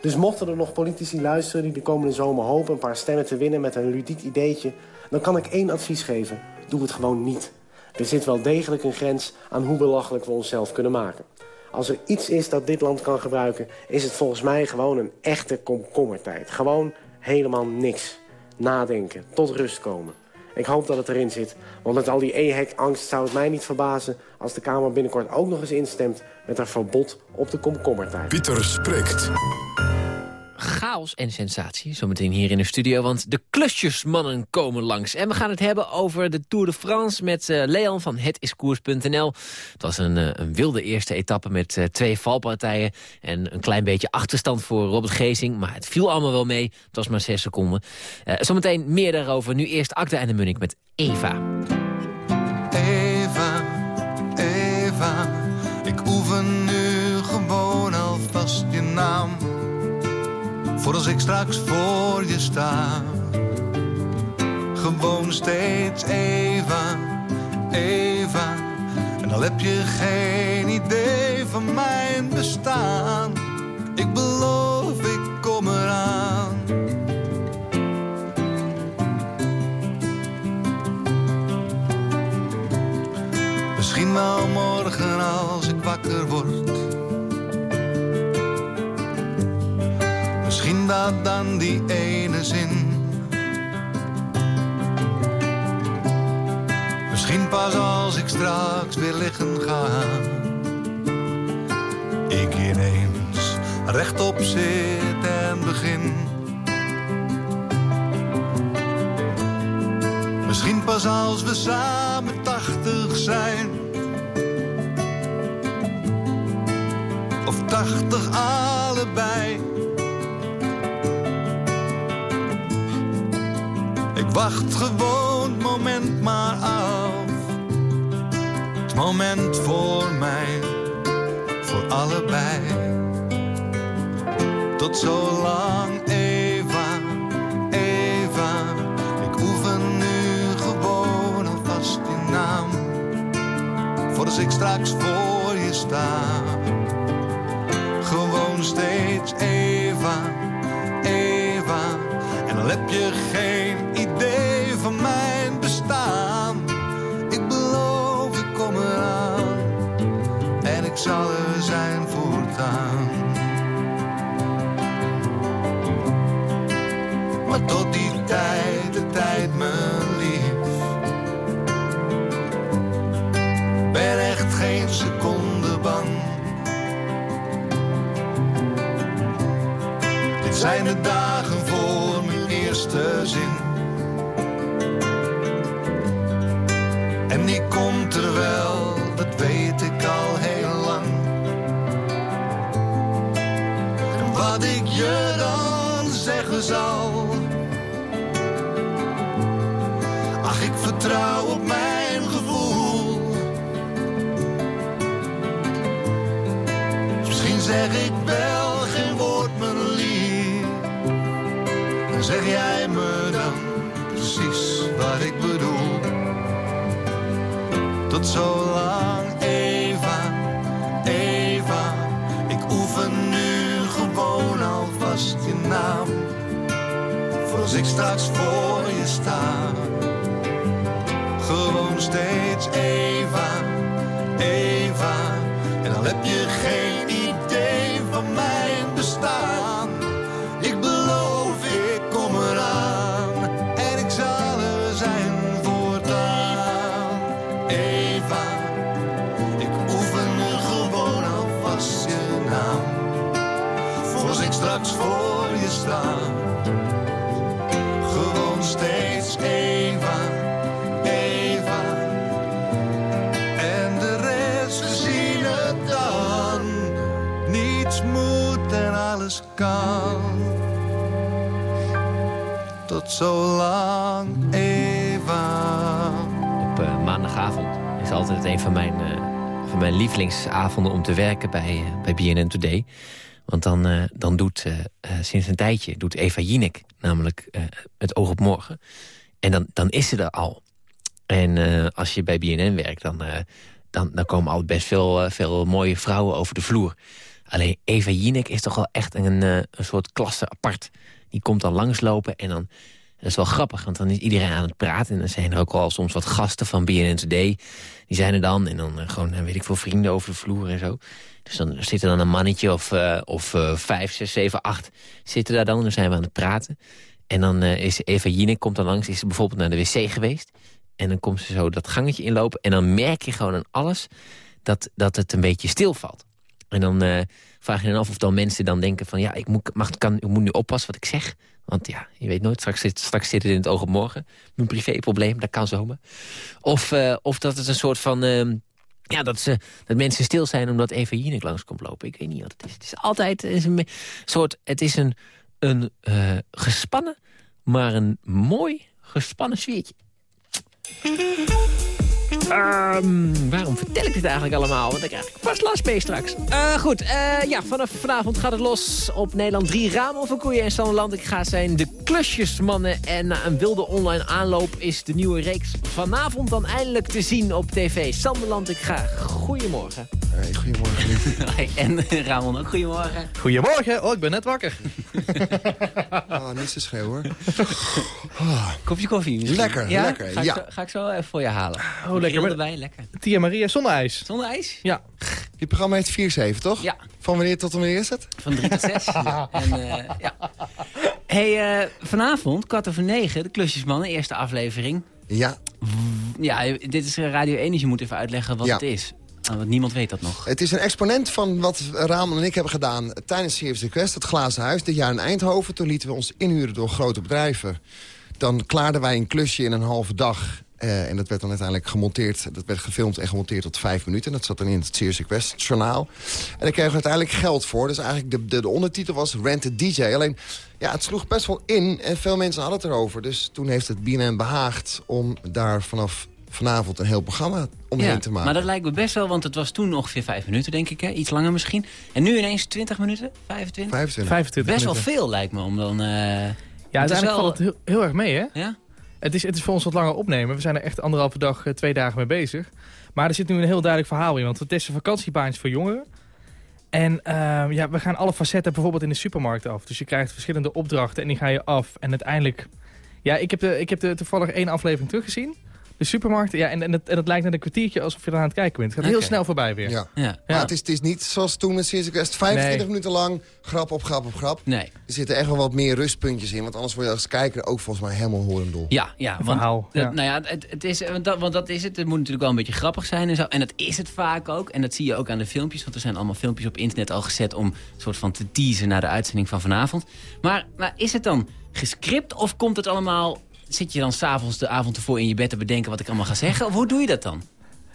S25: Dus mochten er nog politici luisteren die de komende zomer hopen... een paar stemmen te winnen met een ludiek ideetje... dan kan ik één advies geven. Doe het gewoon niet. Er zit wel degelijk een grens aan hoe belachelijk we onszelf kunnen maken. Als er iets is dat dit land kan gebruiken... is het volgens mij gewoon een echte komkommertijd. Gewoon helemaal niks. Nadenken, tot rust komen. Ik hoop dat het erin zit, want met al die EHEC-angst zou het mij niet verbazen... als de Kamer binnenkort ook nog eens instemt met een verbod op de komkommertijd.
S2: Pieter spreekt.
S3: Chaos en sensatie. Zometeen hier in de studio, want de klusjesmannen komen langs. En we gaan het hebben over de Tour de France met eh, Leon van hetiskoers.nl. Het was een, eh, een wilde eerste etappe met eh, twee valpartijen... en een klein beetje achterstand voor Robert Geesing. Maar het viel allemaal wel mee. Het was maar zes seconden. Zometeen meer daarover. Nu eerst Akda en de Munnik met Eva.
S24: Eva, Eva, Voor als ik straks voor je sta.
S26: Gewoon steeds Eva, Eva. En al heb je geen idee van mijn bestaan. Ik beloof, ik kom eraan. Misschien wel morgen als ik wakker word. Dat dan die ene zin. Misschien pas als ik straks weer liggen ga. Ik ineens rechtop zit en begin. Misschien pas als we samen tachtig zijn. Of tachtig allebei. Ik wacht gewoon het moment maar af. Het moment voor mij, voor allebei. Tot zo lang, Eva, Eva. Ik oefen nu gewoon alvast je naam. Voor als ik straks voor je sta. Gewoon steeds Eva, Eva. En dan heb je geen zijn de dagen voor mijn eerste zin. En die komt er wel, dat weet ik al heel lang. Wat ik je dan zeggen zal. Ach, ik vertrouw op mijn gevoel. Misschien zeg ik wel Tot zo lang, Eva, Eva. Ik oefen nu gewoon alvast je naam. Voor als ik straks voor je sta. Gewoon steeds Eva, Eva. En dan heb je geen idee van mijn ik straks voor je sta. Gewoon steeds Eva, Eva. En de rest zien het dan. Niets moet en alles kan. Tot zo lang, Eva.
S3: Op eh, maandagavond is altijd een van mijn, eh, van mijn lievelingsavonden om te werken bij, eh, bij BNN Today. Want dan, eh, dan doet eh, eh, sinds een tijdje doet Eva Jinek namelijk het oog op morgen. En dan, dan is ze er al. En als je bij BNN werkt, dan, dan, dan komen al best veel, veel mooie vrouwen over de vloer. Alleen Eva Jinek is toch wel echt een, een soort klasse apart. Die komt dan langslopen en dan... Dat is wel grappig, want dan is iedereen aan het praten. En dan zijn er ook al soms wat gasten van BNN Today. Die zijn er dan. En dan gewoon, weet ik veel, vrienden over de vloer en zo. Dus dan zit er dan een mannetje of, eh, of eh, vijf, zes, zeven, acht zitten daar dan. Dan zijn we aan het praten. En dan eh, is Eva Jinek, komt dan langs, is ze bijvoorbeeld naar de wc geweest. En dan komt ze zo dat gangetje inlopen. En dan merk je gewoon aan alles dat, dat het een beetje stilvalt. En dan eh, vraag je dan af of dan mensen dan denken van... ja, ik moet, mag, kan, ik moet nu oppassen wat ik zeg. Want ja, je weet nooit, straks zit, straks zit het in het oog op morgen. Mijn privéprobleem, dat kan zomaar. Of, of dat het een soort van... ehm, ja, dat, ze, dat mensen stil zijn omdat Eva Jinek langs komt lopen. Ik weet niet wat het is. Het is altijd een soort... Het is een, een eh, gespannen, maar een mooi gespannen sfeertje.
S11: Ehm, waarom vertel ik dit eigenlijk allemaal? Want ik krijg ik vast last mee straks. Eh, goed, eh, ja, vanaf vanavond gaat het los op Nederland 3. Ramen van Koeien en Sanderland. Ik ga zijn de klusjesmannen. En na een wilde online aanloop is de nieuwe reeks vanavond dan eindelijk te zien op tv. Sanderland, ik ga. Goedemorgen.
S27: Hey, goedemorgen. *laughs*
S11: Hey, en Ramon ook, goedemorgen.
S28: Goedemorgen. Oh, ik ben net wakker.
S27: Ah, *laughs* niet zo schreeuw hoor.
S11: Kopje koffie misschien?
S27: Lekker,
S11: ja?
S27: lekker,
S11: Ga ik,
S27: ja.
S11: zo, ga ik zo even voor je halen.
S28: Oh, lekker. Maar-
S11: erbij, lekker.
S28: Tia Maria zonder ijs.
S11: Zonder ijs?
S28: Ja.
S27: Je programma heet 4-7, toch?
S11: Ja.
S27: Van wanneer tot wanneer is het?
S11: Van 3 tot 6. *laughs* en, eh, ja. hey, eh, vanavond, kwart over negen, de Klusjesmannen, eerste aflevering.
S27: Ja.
S11: Ja, dit is Radio 1, dus je moet even uitleggen wat
S27: Ja.
S11: het is. Want niemand weet dat nog.
S27: Het is een exponent van wat Ramon en ik hebben gedaan tijdens Serious Request. Het Glazen Huis, dit jaar in Eindhoven. Toen lieten we ons inhuren door grote bedrijven. Dan klaarden wij een klusje in een halve dag. Eh, en dat werd dan uiteindelijk gemonteerd. Dat werd gefilmd en gemonteerd tot vijf minuten. Dat zat dan in het Serious Request journaal. En daar kregen we uiteindelijk geld voor. Dus eigenlijk de, de, de ondertitel was Rent DJ. Alleen, ja, het sloeg best wel in. En veel mensen hadden het erover. Dus toen heeft het BNN behaagd om daar vanaf vanavond een heel programma omheen
S11: Ja,
S27: te maken.
S11: maar dat lijkt me best wel, want het was toen ongeveer vijf minuten, denk ik. Hè? Iets langer misschien. En nu ineens 20 minuten? 25?
S27: 25.
S28: 25
S11: Best wel veel lijkt me om dan... eh,
S28: Ja,
S11: het is
S28: uiteindelijk
S11: wel-
S28: valt het heel, heel erg mee, hè?
S11: Ja?
S28: Het is, het is voor ons wat langer opnemen. We zijn er echt anderhalve dag, eh, twee dagen mee bezig. Maar er zit nu een heel duidelijk verhaal in. Want we testen vakantiebaantjes voor jongeren. En ehm, ja, we gaan alle facetten bijvoorbeeld in de supermarkt af. Dus je krijgt verschillende opdrachten en die ga je af. En uiteindelijk... Ja, ik heb, de, ik heb de, toevallig één aflevering teruggezien. De supermarkt. Ja, en, en, het, en het lijkt net een kwartiertje alsof je eraan het kijken bent. Het gaat heel snel voorbij weer.
S27: Ja.
S11: Ja.
S27: Maar het is, het is niet zoals toen met Serious Request 25
S28: Nee.
S27: minuten lang grap op grap op grap.
S11: Nee.
S27: Er zitten echt wel wat meer rustpuntjes in. Want anders word je als kijker ook volgens mij helemaal horendol.
S11: Ja, ja, want,
S28: verhaal, ja.
S11: Nou ja, het, het is, want, dat, want dat is het. Het moet natuurlijk wel een beetje grappig zijn en zo. En dat is het vaak ook. En dat zie je ook aan de filmpjes. Want er zijn allemaal filmpjes op internet al gezet om een soort van te teasen naar de uitzending van vanavond. Maar, maar is het dan gescript of komt het allemaal... Zit je dan s'avonds de avond ervoor in je bed te bedenken wat ik allemaal ga zeggen? Of hoe doe je dat dan?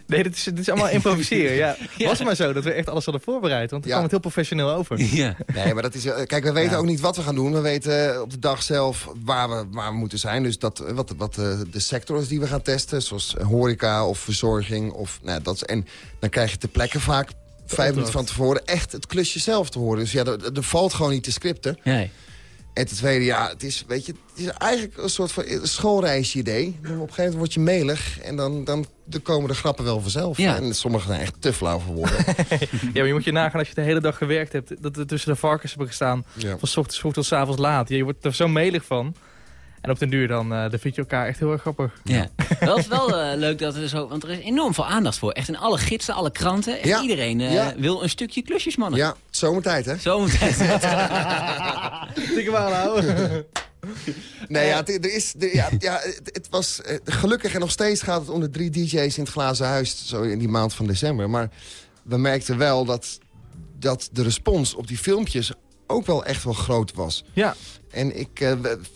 S28: Nee, dit is, dit is allemaal *laughs* improviseren. Ja.
S11: Ja.
S28: Was het maar zo dat we echt alles hadden voorbereid. Want het
S27: Ja.
S28: kwam het heel professioneel over. *laughs*
S11: Ja.
S27: Nee, maar dat is... eh, Kijk, we weten
S28: Ja.
S27: ook niet wat we gaan doen. We weten eh, op de dag zelf waar we, waar we moeten zijn. Dus dat, eh, wat, wat de sector is die we gaan testen. Zoals horeca of verzorging. Of, nou, dat, is- en dan krijg je ter plekke vaak vijf minuten van tevoren echt het klusje zelf te horen. Dus ja, er, er valt gewoon niet te scripten.
S11: Nee.
S27: En ten tweede, ja, het is, weet je, het is eigenlijk een soort van schoolreisje-idee. Op een gegeven moment word je melig en dan, dan, dan komen de grappen wel vanzelf.
S28: Ja.
S27: En sommige zijn echt te flauw voor woorden. *laughs*
S28: Ja, maar je moet je nagaan als je de hele dag gewerkt hebt... dat we tussen de varkens hebben gestaan
S27: Ja.
S28: van 's ochtends vroeg tot 's avonds laat. Ja, je wordt er zo melig van. En op den duur dan, eh, dan vind je elkaar echt heel erg grappig.
S11: Ja. Wel is wel eh, leuk dat er zo... Want er is enorm veel aandacht voor. Echt in alle gidsen, alle kranten. En
S27: Ja.
S11: iedereen eh,
S27: Ja.
S11: wil een stukje klusjesmannen.
S27: Ja, zomertijd, hè?
S11: Zomertijd. *laughs*
S28: Dikke wel houden.
S27: Nee, ja, het, er is, er- ja, ja, het, het was gelukkig en nog steeds gaat het om de drie DJ's in het glazen huis. Zo in die maand van december. Maar we merkten wel dat, dat de respons op die filmpjes ook wel echt wel groot was.
S28: Ja.
S27: En ik, eh,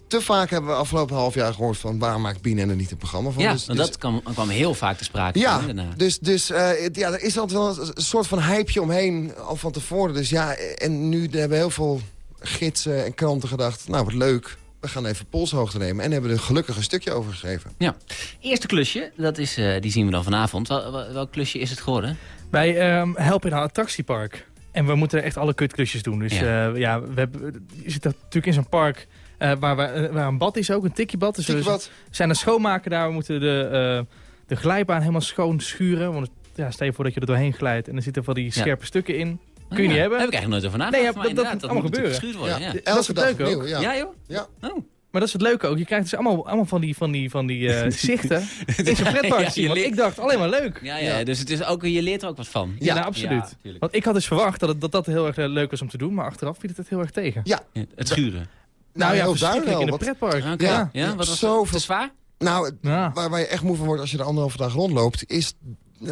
S27: te vaak hebben we afgelopen half jaar gehoord van... waarom maakt BNN er niet een programma van?
S11: Ja,
S27: Dus-
S11: want
S27: dus-
S11: dat kwam, kwam heel vaak te sprake.
S27: ja, dus, dus eh, ja, er is altijd wel een soort van hypeje omheen al van tevoren. Dus ja, en nu hebben heel veel gidsen en kranten gedacht... nou, wat leuk, we gaan even polshoogte nemen. En hebben er gelukkig een stukje over geschreven.
S11: Ja. Eerste klusje, dat is, eh, die zien we dan vanavond. Wel, wel- welk klusje is het geworden?
S28: Wij ehm, helpen in een attractiepark. En we moeten echt alle kutklusjes doen. Dus
S11: Ja.
S28: ja, ja we hebben, je zit natuurlijk in zo'n park eh, waar, we, eh, waar een bad is ook, een tikkiebad. Dus we zijn een schoonmaker daar. We moeten de, eh, de glijbaan helemaal schoon schuren. Want ja, stel je voor dat je er doorheen glijdt en er zitten van die
S11: Ja.
S28: scherpe stukken in. Kun je
S11: ja.
S28: niet hebben.
S11: Heb ik eigenlijk nooit over nagedacht.
S28: Nee, ja,
S11: maar
S28: dat, dat
S11: dat moet
S28: gebeuren.
S11: geschuurd worden. Ja.
S27: Opnieuw, ja.
S11: Ja, joh?
S27: Ja.
S11: Oh.
S28: Maar dat is het leuke ook. Je krijgt dus allemaal, allemaal van die, van die, van die eh, *laughs* zichten *laughs* in zo'n pretpark
S11: Ja,
S28: Want ik dacht, alleen maar leuk.
S11: Ja, ja, dus het is ook, je leert er ook wat van.
S28: Ja, nou, absoluut. Want ik had dus verwacht dat, het, dat dat heel erg eh, leuk was om te doen. Maar achteraf viel het het heel erg tegen.
S27: Ja.
S11: Het schuren.
S28: Nou, ja,
S27: heel
S28: verschrikkelijk in een pretpark. Ja.
S11: Ja, wat was
S27: Zoveel-
S11: het? Te zwaar?
S27: Nou,
S28: Ja.
S27: waar, waar je echt moe van wordt als je de anderhalve dag rondloopt... is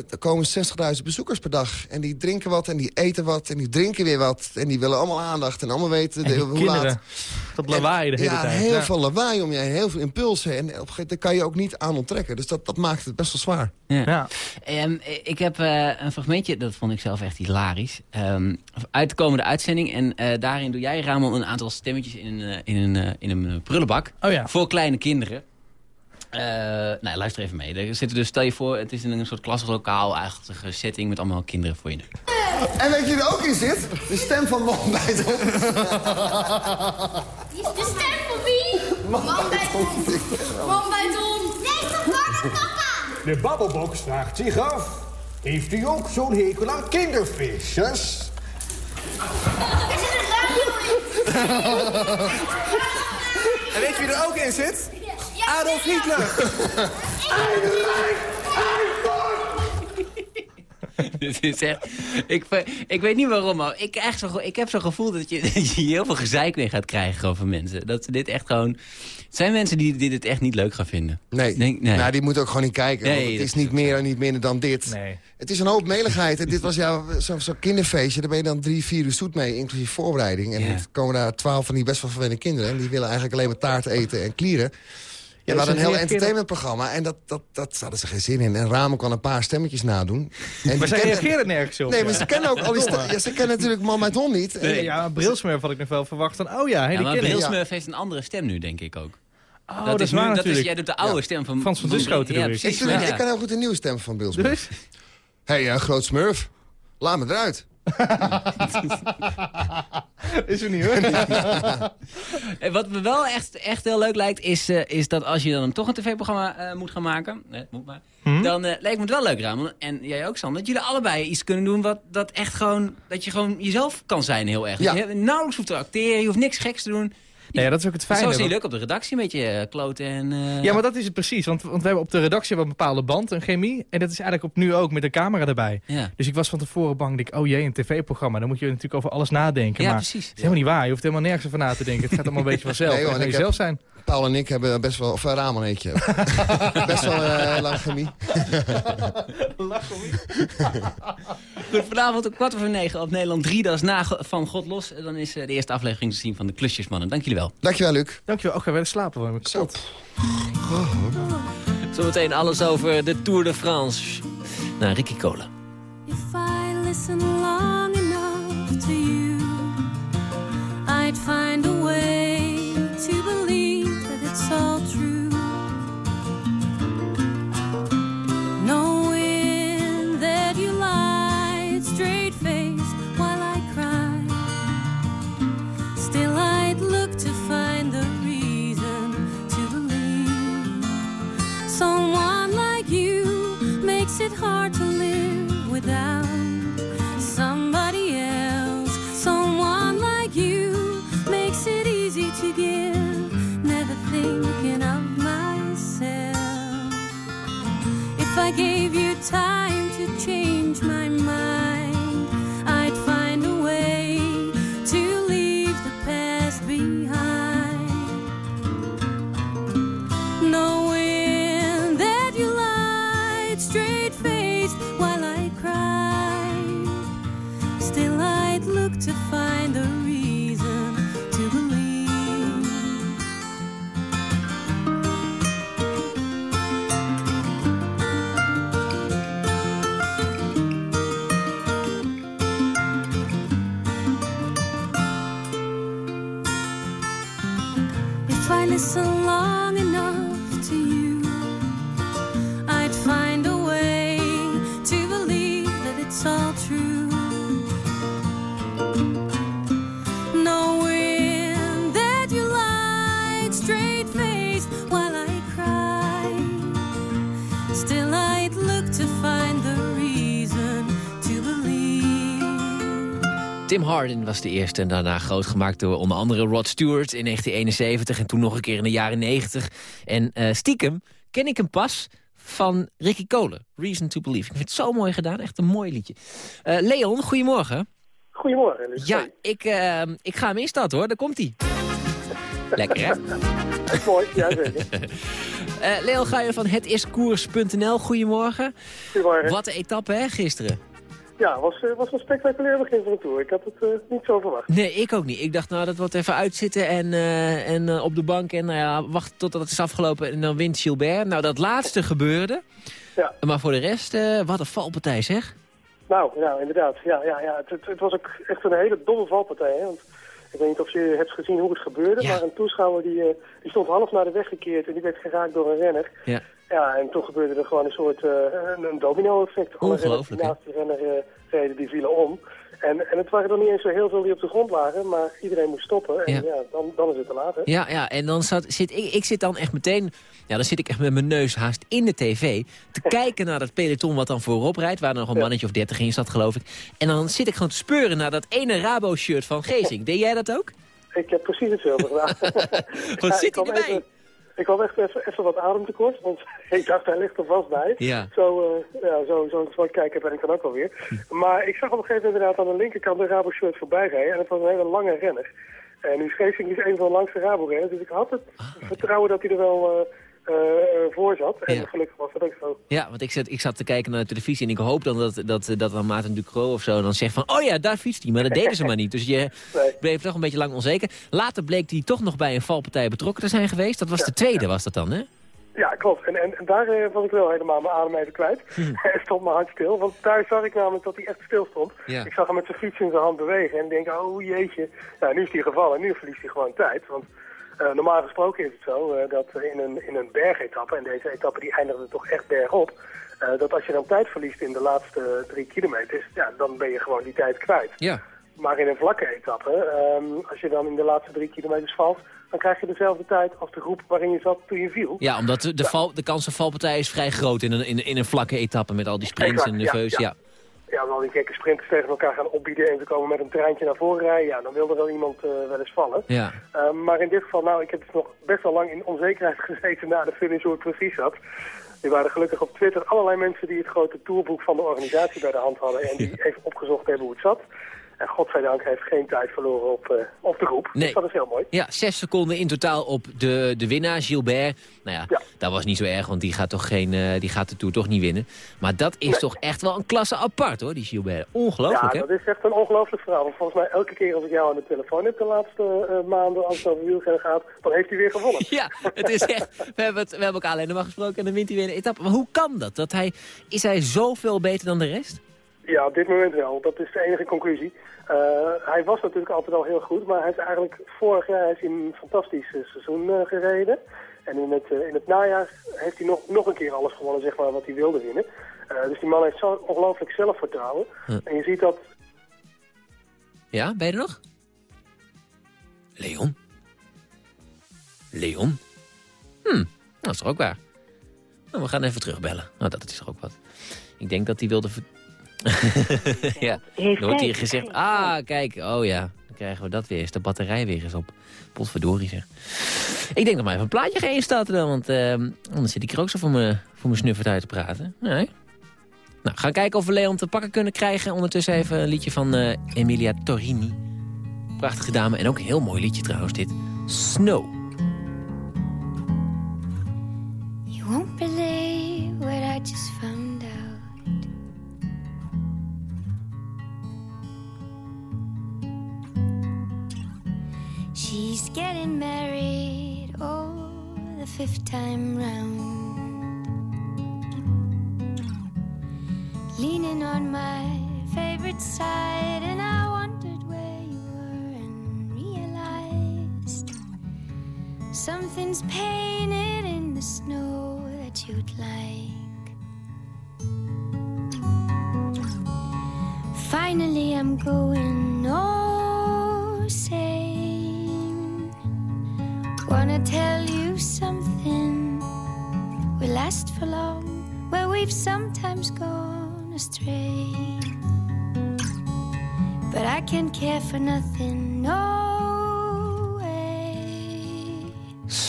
S27: er komen 60.000 bezoekers per dag. En die drinken wat en die eten wat en die drinken weer wat. En die willen allemaal aandacht en allemaal weten
S28: En
S27: de, hoe
S28: kinderen.
S27: laat.
S28: Dat lawaai de hele
S27: ja,
S28: tijd.
S27: heel
S28: Ja.
S27: veel lawaai om je heen, heel veel impulsen. En op een gegeven moment kan je ook niet aan onttrekken. Dus dat, dat maakt het best wel zwaar.
S11: Ja.
S28: Ja.
S11: Ehm, ik heb eh, een fragmentje, dat vond ik zelf echt hilarisch. ehm, uit de komende uitzending. En eh, daarin doe jij, Ramon, een aantal stemmetjes in een, eh, in een, eh, in een eh, prullenbak.
S28: Oh ja.
S11: Voor kleine kinderen.
S3: Eh, nou, luister even mee. Er zitten dus, stel je voor, het is in een soort klaslokaal-achtige setting met allemaal kinderen voor je. neus.
S27: En weet je wie er ook in zit? De stem van Man bij het Hond.
S24: De stem van wie? Man bij het hond. Man bij het hond. Nee, toch waar papa?
S11: De babbelbox vraagt zich af. Heeft u ook zo'n hekel aan kindervisjes?
S24: Er zit een radio in.
S11: En weet je wie er ook in zit? Adolf Hitler. *laughs*
S3: Dit is echt... Ik, ik weet niet waarom, maar ik, echt zo, ik heb zo'n gevoel dat je, *laughs* dat je hier heel veel gezeik mee gaat krijgen gewoon van mensen. Dat ze dit echt gewoon... Het zijn mensen die dit echt niet leuk gaan vinden.
S27: Nee,
S3: Denk- nee.
S27: Nou, die moet ook gewoon niet kijken.
S3: Nee,
S27: want het is niet meer en niet minder dan dit. Het is een hoop meligheid. En dit was ja, zo'n zo kinderfeestje. Daar ben je dan drie, vier uur zoet mee, inclusief voorbereiding. En
S3: Ja.
S27: dan komen daar twaalf van die best wel verwende kinderen. En die willen eigenlijk alleen maar taart eten en klieren. Ja, we hadden een
S28: ze
S27: heel entertainmentprogramma. En dat, dat, dat hadden ze geen zin in. En Ramen kon een paar stemmetjes nadoen. *laughs* En
S28: Maar
S27: kennen-
S28: reageren nergens op.
S27: Nee, maar ze kennen ook al die stem- ja, Ze kennen natuurlijk Man met Hond niet.
S28: Nee, ja, brilsmurf had ik nog wel verwacht van, oh ja, hey,
S3: Ja, maar Brilsmurf heeft een andere stem nu, denk ik ook.
S28: Oh, dat, is
S3: nu-
S28: waar
S3: dat
S28: natuurlijk.
S3: jij doet de oude stem van...
S28: Frans van Duschoten
S3: ja,
S28: ik.
S3: precies.
S27: Ik,
S3: ja.
S27: ik kan heel goed een nieuwe stem van Smith.
S28: Dus?
S27: Hé, hey, groot smurf. Laat me eruit.
S28: Is er niet hoor. *laughs*
S3: Eh, Wat me wel echt, echt heel leuk lijkt, is, eh, is dat als je dan toch een tv-programma eh, moet gaan maken... Moet maar.
S28: Hm?
S3: Dan lijkt me het wel leuk, Ramon. En jij ook, Sander. Dat jullie allebei iets kunnen doen wat dat echt gewoon... Dat je gewoon jezelf kan zijn heel erg.
S27: Ja.
S3: Je hebt- nauwelijks hoeft te acteren, je hoeft niks geks te doen.
S28: Nee, ja, dat is ook het fijne.
S3: Zo is het
S28: want-
S3: leuk op de redactie, een beetje eh, kloten en... eh,
S28: Ja, maar dat is het precies. Want, want we hebben op de redactie wel een bepaalde band, een chemie. En dat is eigenlijk op nu ook met een camera erbij.
S3: Ja.
S28: Dus ik was van tevoren bang, denk, ik, oh jee, een tv-programma. Dan moet je natuurlijk over alles nadenken.
S3: Ja,
S28: maar
S3: precies.
S28: het is helemaal niet waar. Je hoeft helemaal nergens over na te denken. Het gaat allemaal een beetje *laughs* vanzelf.
S27: Nee, hoor,
S28: en
S27: ik heb-
S28: zijn.
S27: Paul en ik hebben best wel... Of uh, Ramon eentje. *laughs* best wel uh, lang chemie. *laughs*
S3: Goed, vanavond om kwart over negen op Nederland 3. Dat is na van God Los. Dan is eh, de eerste aflevering te zien van de Klusjesmannen. Dank jullie wel.
S27: Dankjewel, Luc.
S28: Dankjewel. Oh, ga weer slapen. Voor me.
S27: Zo.
S3: Zometeen alles over de Tour de France. Naar Ricky Kolen.
S29: If I listen long enough to you, I'd find a way makes it hard to live without somebody else. Someone like you makes it easy to give, never thinking of myself. If I gave you time to change my
S3: Tim Harden was de eerste en daarna groot gemaakt door onder andere Rod Stewart in 1971 en toen nog een keer in de jaren 90. En eh, stiekem ken ik hem pas van Ricky Kolen, Reason to Believe. Ik vind het zo mooi gedaan, echt een mooi liedje. Eh, Leon, goedemorgen.
S30: Goedemorgen. Luc.
S3: Ja, ik, eh, ik ga hem instarten hoor, daar komt hij. *laughs* Lekker hè?
S30: Mooi, ja zeker. *laughs*
S3: Eh, Leon Guijen van hetiskoers.nl, goedemorgen.
S30: Goedemorgen.
S3: Wat een etappe hè, gisteren.
S30: Ja, het was, eh, was een spectaculair begin van de Tour. Ik had het eh, niet zo verwacht.
S3: Nee, ik ook niet. Ik dacht, nou, dat wordt even uitzitten en, eh, en op de bank en nou ja, wachten totdat het is afgelopen en dan wint Gilbert. Nou, dat laatste gebeurde.
S30: Ja.
S3: Maar voor de rest, wat een valpartij zeg.
S30: Nou, ja, inderdaad. Ja, ja, ja. Het, het, het was ook echt een hele domme valpartij. Hè? Want Ik weet niet of je hebt gezien hoe het gebeurde, maar een toeschouwer die, die stond half naar de weg gekeerd en die werd geraakt door een renner.
S3: Ja.
S30: Ja, en toen gebeurde er gewoon een soort eh, een, domino-effect.
S3: Ongelooflijk,
S30: die renner reden, die vielen om. En, en het waren er niet eens zo heel veel die op de grond lagen, maar iedereen moest stoppen. En
S3: Ja.
S30: ja, dan, dan is het te laat. hè.
S3: Ja, ja, en dan zat, zit ik, ik zit dan echt meteen... Ja, dan zit ik echt met mijn neus haast in de tv... te *laughs* kijken naar dat peloton wat dan voorop rijdt... waar er nog een mannetje of dertig in zat, geloof ik. En dan zit ik gewoon te speuren naar dat ene Rabo-shirt van Gezing. *laughs* Deed jij dat ook?
S30: Ik heb precies hetzelfde gedaan. *laughs*
S3: Wat
S30: Ja,
S3: zit hij erbij?
S30: even- Ik kwam echt even, even wat ademtekort, want *laughs* ik dacht hij ligt er vast bij.
S3: Ja.
S30: Zo, eh, ja, zo, zo, zo kijken ben ik dan ook wel weer. Maar ik zag op een gegeven moment inderdaad aan de linkerkant de Rabo shirt voorbij rijden. En het was een hele lange renner. En nu Geesing is een van de langste Rabo renners, dus ik had het vertrouwen dat hij er wel eh, voor zat. En
S3: Ja.
S30: gelukkig was dat ook zo.
S3: Ja, want ik zat, ik zat te kijken naar de televisie... en ik hoop dan dat, dat, dat dan Maarten Ducro of zo dan zegt van... oh ja, daar fietst hij, maar dat deden ze maar niet. Dus je *laughs* bleef toch een beetje lang onzeker. Later bleek hij toch nog bij een valpartij betrokken te zijn geweest. Dat was de tweede, was dat dan, hè?
S30: Ja, klopt. En, en, en daar eh, was ik wel helemaal mijn adem even kwijt. *laughs* Hij stond mijn hart stil, want daar zag ik namelijk dat hij echt stil stond.
S3: Ja.
S30: Ik zag hem met zijn fiets in zijn hand bewegen en denk, oh jeetje. Nou, nu is hij gevallen, nu verliest hij gewoon tijd. Want eh, normaal gesproken is het zo eh, dat in een, in een bergetappe, en deze etappe die eindigde toch echt bergop, eh, dat als je dan tijd verliest in de laatste drie kilometers, ja, dan ben je gewoon die tijd kwijt.
S3: Ja.
S30: Maar in een vlakke etappe, ehm, als je dan in de laatste drie kilometers valt, dan krijg je dezelfde tijd als de groep waarin je zat toen je viel.
S3: Ja, omdat de, de, val, de kans op valpartij is vrij groot in een, in, in een vlakke etappe... met al die sprints en
S30: Exact,
S3: nerveus. Ja,
S30: ja. Ja, als al die gekke sprinters tegen elkaar gaan opbieden en ze komen met een treintje naar voren rijden, ja, dan wil er wel iemand eh, wel eens vallen.
S3: ja.
S30: Uh, maar in dit geval, nou, ik heb dus nog best wel lang in onzekerheid *laughs* gezeten na de finish hoe het precies zat. Er waren gelukkig op Twitter allerlei mensen die het grote tourboek van de organisatie bij de hand hadden en die even opgezocht hebben hoe het zat. En godzijdank heeft geen tijd verloren op, eh, op de groep.
S3: Nee.
S30: Dus dat is heel mooi.
S3: Ja, zes seconden in totaal op de, de winnaar, Gilbert. Nou ja, dat was niet zo erg, want die gaat, toch geen, eh, die gaat de Tour toch niet winnen. Maar dat is toch echt wel een klasse apart, hoor, die Gilbert. Ongelooflijk,
S30: ja,
S3: hè?
S30: dat is echt een ongelooflijk verhaal. Want volgens mij elke keer als ik jou aan de telefoon heb de laatste eh, maanden, als het over wielrennen gaat, dan heeft hij weer gewonnen. *laughs*
S3: Ja, het is echt... We hebben, het, we hebben elkaar alleen maar gesproken en dan wint hij weer een etappe. Maar hoe kan dat? dat hij, is hij zoveel beter dan de rest?
S30: Ja, op dit moment wel. Dat is de enige conclusie. Eh, hij was natuurlijk altijd al heel goed, maar hij is eigenlijk vorig jaar heeft hij een fantastisch eh, seizoen eh, gereden. En in het, in het najaar heeft hij nog, nog een keer alles gewonnen, zeg maar, wat hij wilde winnen. Dus die man heeft zo ongelooflijk zelfvertrouwen.
S3: Huh.
S30: En je ziet dat...
S3: Ja, ben je er nog? Leon? Leon? Hm, dat is toch ook waar. Nou, we gaan even terugbellen. Nou, dat is er ook wat. Ik denk dat hij wilde... ja, *laughs* dan wordt hier gezegd... Ah, kijk, oh ja. Dan krijgen we dat weer eens. De batterij weer eens op. Potverdorie zeg. Ik denk dat maar even een plaatje ga instarten dan. Want eh, anders zit ik er ook zo voor mijn voor mijn snuffert uit te praten. Nee. Nou, gaan kijken of we Leon te pakken kunnen krijgen. Ondertussen even een liedje van eh, Emilia Torrini. Prachtige dame. En ook een heel mooi liedje trouwens dit. Snow.
S29: She's getting married, oh, the fifth time round. Leaning on my favorite side, and I wondered where you were and realized something's painted in the snow that you'd like. Finally, I'm going tell you something will last for long, where we've sometimes gone astray. But I can't care for nothing, no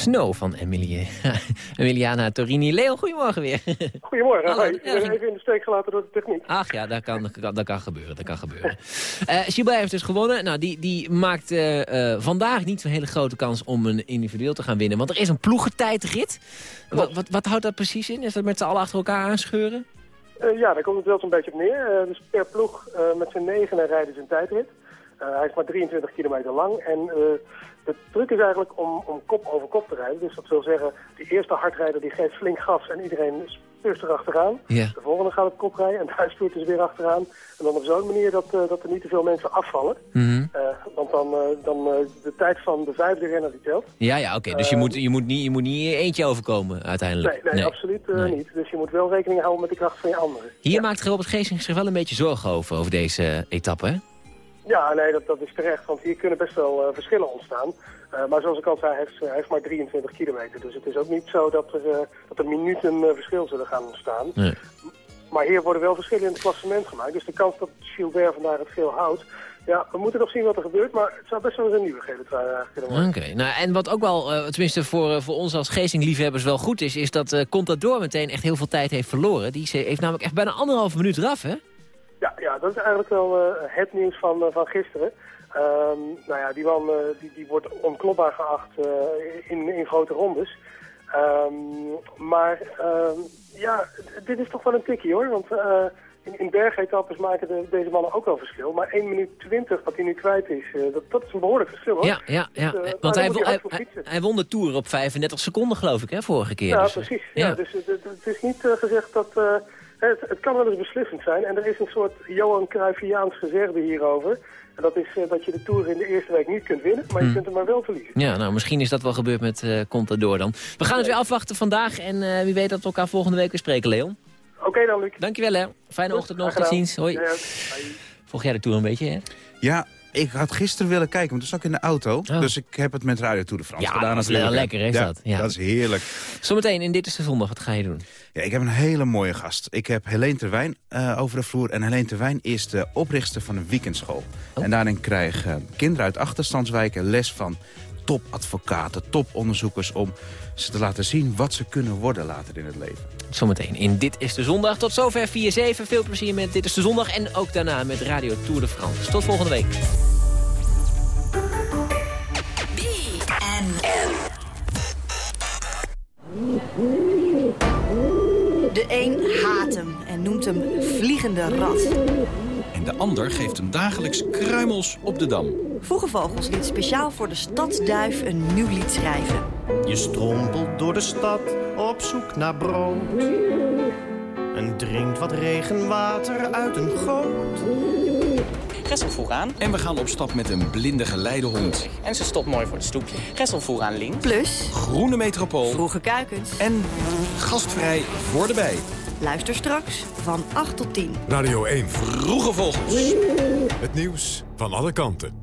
S3: Snow van Emilie, *laughs* Emiliana Torrini. Leo, goedemorgen weer. *laughs*
S30: Goedemorgen.
S3: Hallo.
S30: Even in de steek gelaten door de techniek.
S3: Ach ja, dat kan, dat kan, dat kan gebeuren. Dat kan gebeuren. *laughs* Eh Gilbert heeft dus gewonnen. Nou, die, die maakt eh, eh, vandaag niet zo'n hele grote kans om een individueel te gaan winnen. Want er is een ploegentijdrit. Wat, wat, wat houdt dat precies in? Is dat met z'n allen achter elkaar aanscheuren?
S30: Ja, daar komt het wel zo'n beetje op neer. Dus per ploeg met z'n negenen rijden ze een tijdrit. Hij is maar 23 kilometer lang. En de truc is eigenlijk om, om kop over kop te rijden. Dus dat wil zeggen, de eerste hardrijder die geeft flink gas en iedereen speurt erachteraan.
S3: Ja.
S30: De volgende gaat op kop rijden en *laughs* daar stuurt dus weer achteraan. En dan op zo'n manier dat, eh, dat er niet te veel mensen afvallen.
S3: Mhm.
S30: Eh, want dan, eh, dan de tijd van de vijfde renner die telt.
S3: Ja, ja, oké. Dus je, moet, je, moet niet, je moet niet eentje overkomen uiteindelijk.
S30: Nee, nee, absoluut niet. Dus je moet wel rekening houden met de kracht van je anderen.
S3: Hier maakt Robert Geesing zich wel een beetje zorgen over, over deze etappe, hè?
S30: Ja, nee, dat, dat is terecht, want hier kunnen best wel eh, verschillen ontstaan. Eh, maar zoals ik al zei, hij heeft, hij heeft maar 23 kilometer. Dus het is ook niet zo dat er, eh, dat er minuten verschil zullen gaan ontstaan.
S3: Nee.
S30: Maar hier worden wel verschillen in het klassement gemaakt. Dus de kans dat Gilbert vandaag het geel houdt... Ja, we moeten nog zien wat er gebeurt, maar het zou best wel eens een nieuwe gele trui kunnen worden.
S3: Oké, nou en wat ook wel, tenminste voor, voor ons als Geesing-liefhebbers wel goed is... is dat Contador meteen echt heel veel tijd heeft verloren. Die heeft namelijk echt bijna anderhalve minuut eraf, hè?
S30: Ja, ja, dat is eigenlijk wel eh, het nieuws van, eh, van gisteren. Ehm, nou ja, die man eh, die, die wordt onklopbaar geacht in, in grote rondes. Ehm, maar ehm, ja, dit is toch wel een tikkie hoor. Want in, in bergetappes maken de, deze mannen ook wel verschil. Maar 1 minuut 20 wat hij nu kwijt is, dat, dat is een behoorlijk verschil hoor.
S3: Ja, ja, ja.
S30: Dus, eh,
S3: Want hij, hij, hij, won de Tour op 35 seconden, geloof ik, hè, vorige keer.
S30: Ja,
S3: Dus,
S30: precies. Ja. dus het, is niet gezegd dat... het, het kan wel eens beslissend zijn. En er is een soort Johan Cruyffiaans gezegde hierover. En dat is eh, dat je de Tour in de eerste week niet kunt winnen, maar je
S3: Hmm.
S30: kunt hem maar wel verliezen.
S3: Ja, nou, misschien is dat wel gebeurd met eh Contador dan. We gaan het weer afwachten vandaag en eh, wie weet dat we elkaar volgende week weer spreken, Leon.
S30: Oké dan, Luc.
S3: Dankjewel, hè. Fijne ochtend nog, tot ziens. Hoi.
S30: Ja, ja.
S3: Volg jij de Tour een beetje, hè?
S13: Ja, ik had gisteren willen kijken, maar toen zat ik in de auto. Dus ik heb het met Radio Tour de France
S3: Oh. Ja,
S13: gedaan.
S3: dat is lekker, is dat? Ja.
S13: Dat is heerlijk.
S3: Zometeen in Dit is de Zondag, wat ga je doen?
S13: Ja, ik heb een hele mooie gast. Ik heb Helene Terwijn eh, over de vloer. En Helene Terwijn is de oprichter van een weekendschool.
S3: Oh.
S13: En daarin krijgen kinderen uit achterstandswijken les van topadvocaten, toponderzoekers... om ze te laten zien wat ze kunnen worden later in het leven.
S3: Zometeen in Dit is de Zondag. Tot zover 4-7. Veel plezier met Dit is de Zondag. En ook daarna met Radio Tour de France. Tot volgende week.
S31: De een haat hem en noemt hem vliegende rat.
S32: En de ander geeft hem dagelijks kruimels op de dam.
S31: Vroege Vogels liet speciaal voor de stadsduif een nieuw lied schrijven.
S33: Je strompelt door de stad op zoek naar brood. En drinkt wat regenwater uit een goot.
S32: Gessel voer aan. En we gaan op stap met een blinde geleidehond.
S34: En ze stopt mooi voor het stoepje. Gessel voer aan links.
S31: Plus
S32: Groene metropool.
S31: Vroege Kuikens.
S32: En gastvrij voor de bij.
S31: Luister straks van 8 tot 10.
S2: Radio 1.
S32: Vroege Vogels.
S2: Het nieuws van alle kanten.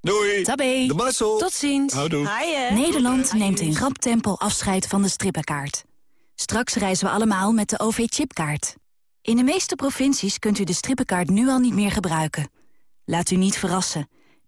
S35: Doei.
S36: Tabé.
S35: De Marcel.
S36: Tot ziens.
S35: Houdoe.
S36: Nederland neemt in rap tempo afscheid van de strippenkaart. Straks reizen we allemaal met de OV-chipkaart. In de meeste provincies kunt u de strippenkaart nu al niet meer gebruiken. Laat u niet verrassen.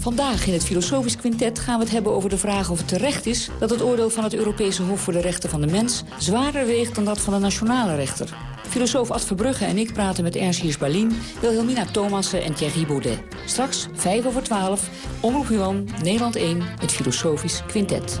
S37: Vandaag in het Filosofisch Quintet gaan we het hebben over de vraag of het terecht is... dat het oordeel van het Europese Hof voor de Rechten van de Mens... zwaarder weegt dan dat van de nationale rechter. Filosoof Ad Verbrugge en ik praten met Ernst Hiers-Berlin... Wilhelmina Thomassen en Thierry Baudet. Straks, 5 over 12, Omroep Huan, Nederland 1, het Filosofisch Quintet.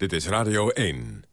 S2: Dit is Radio 1.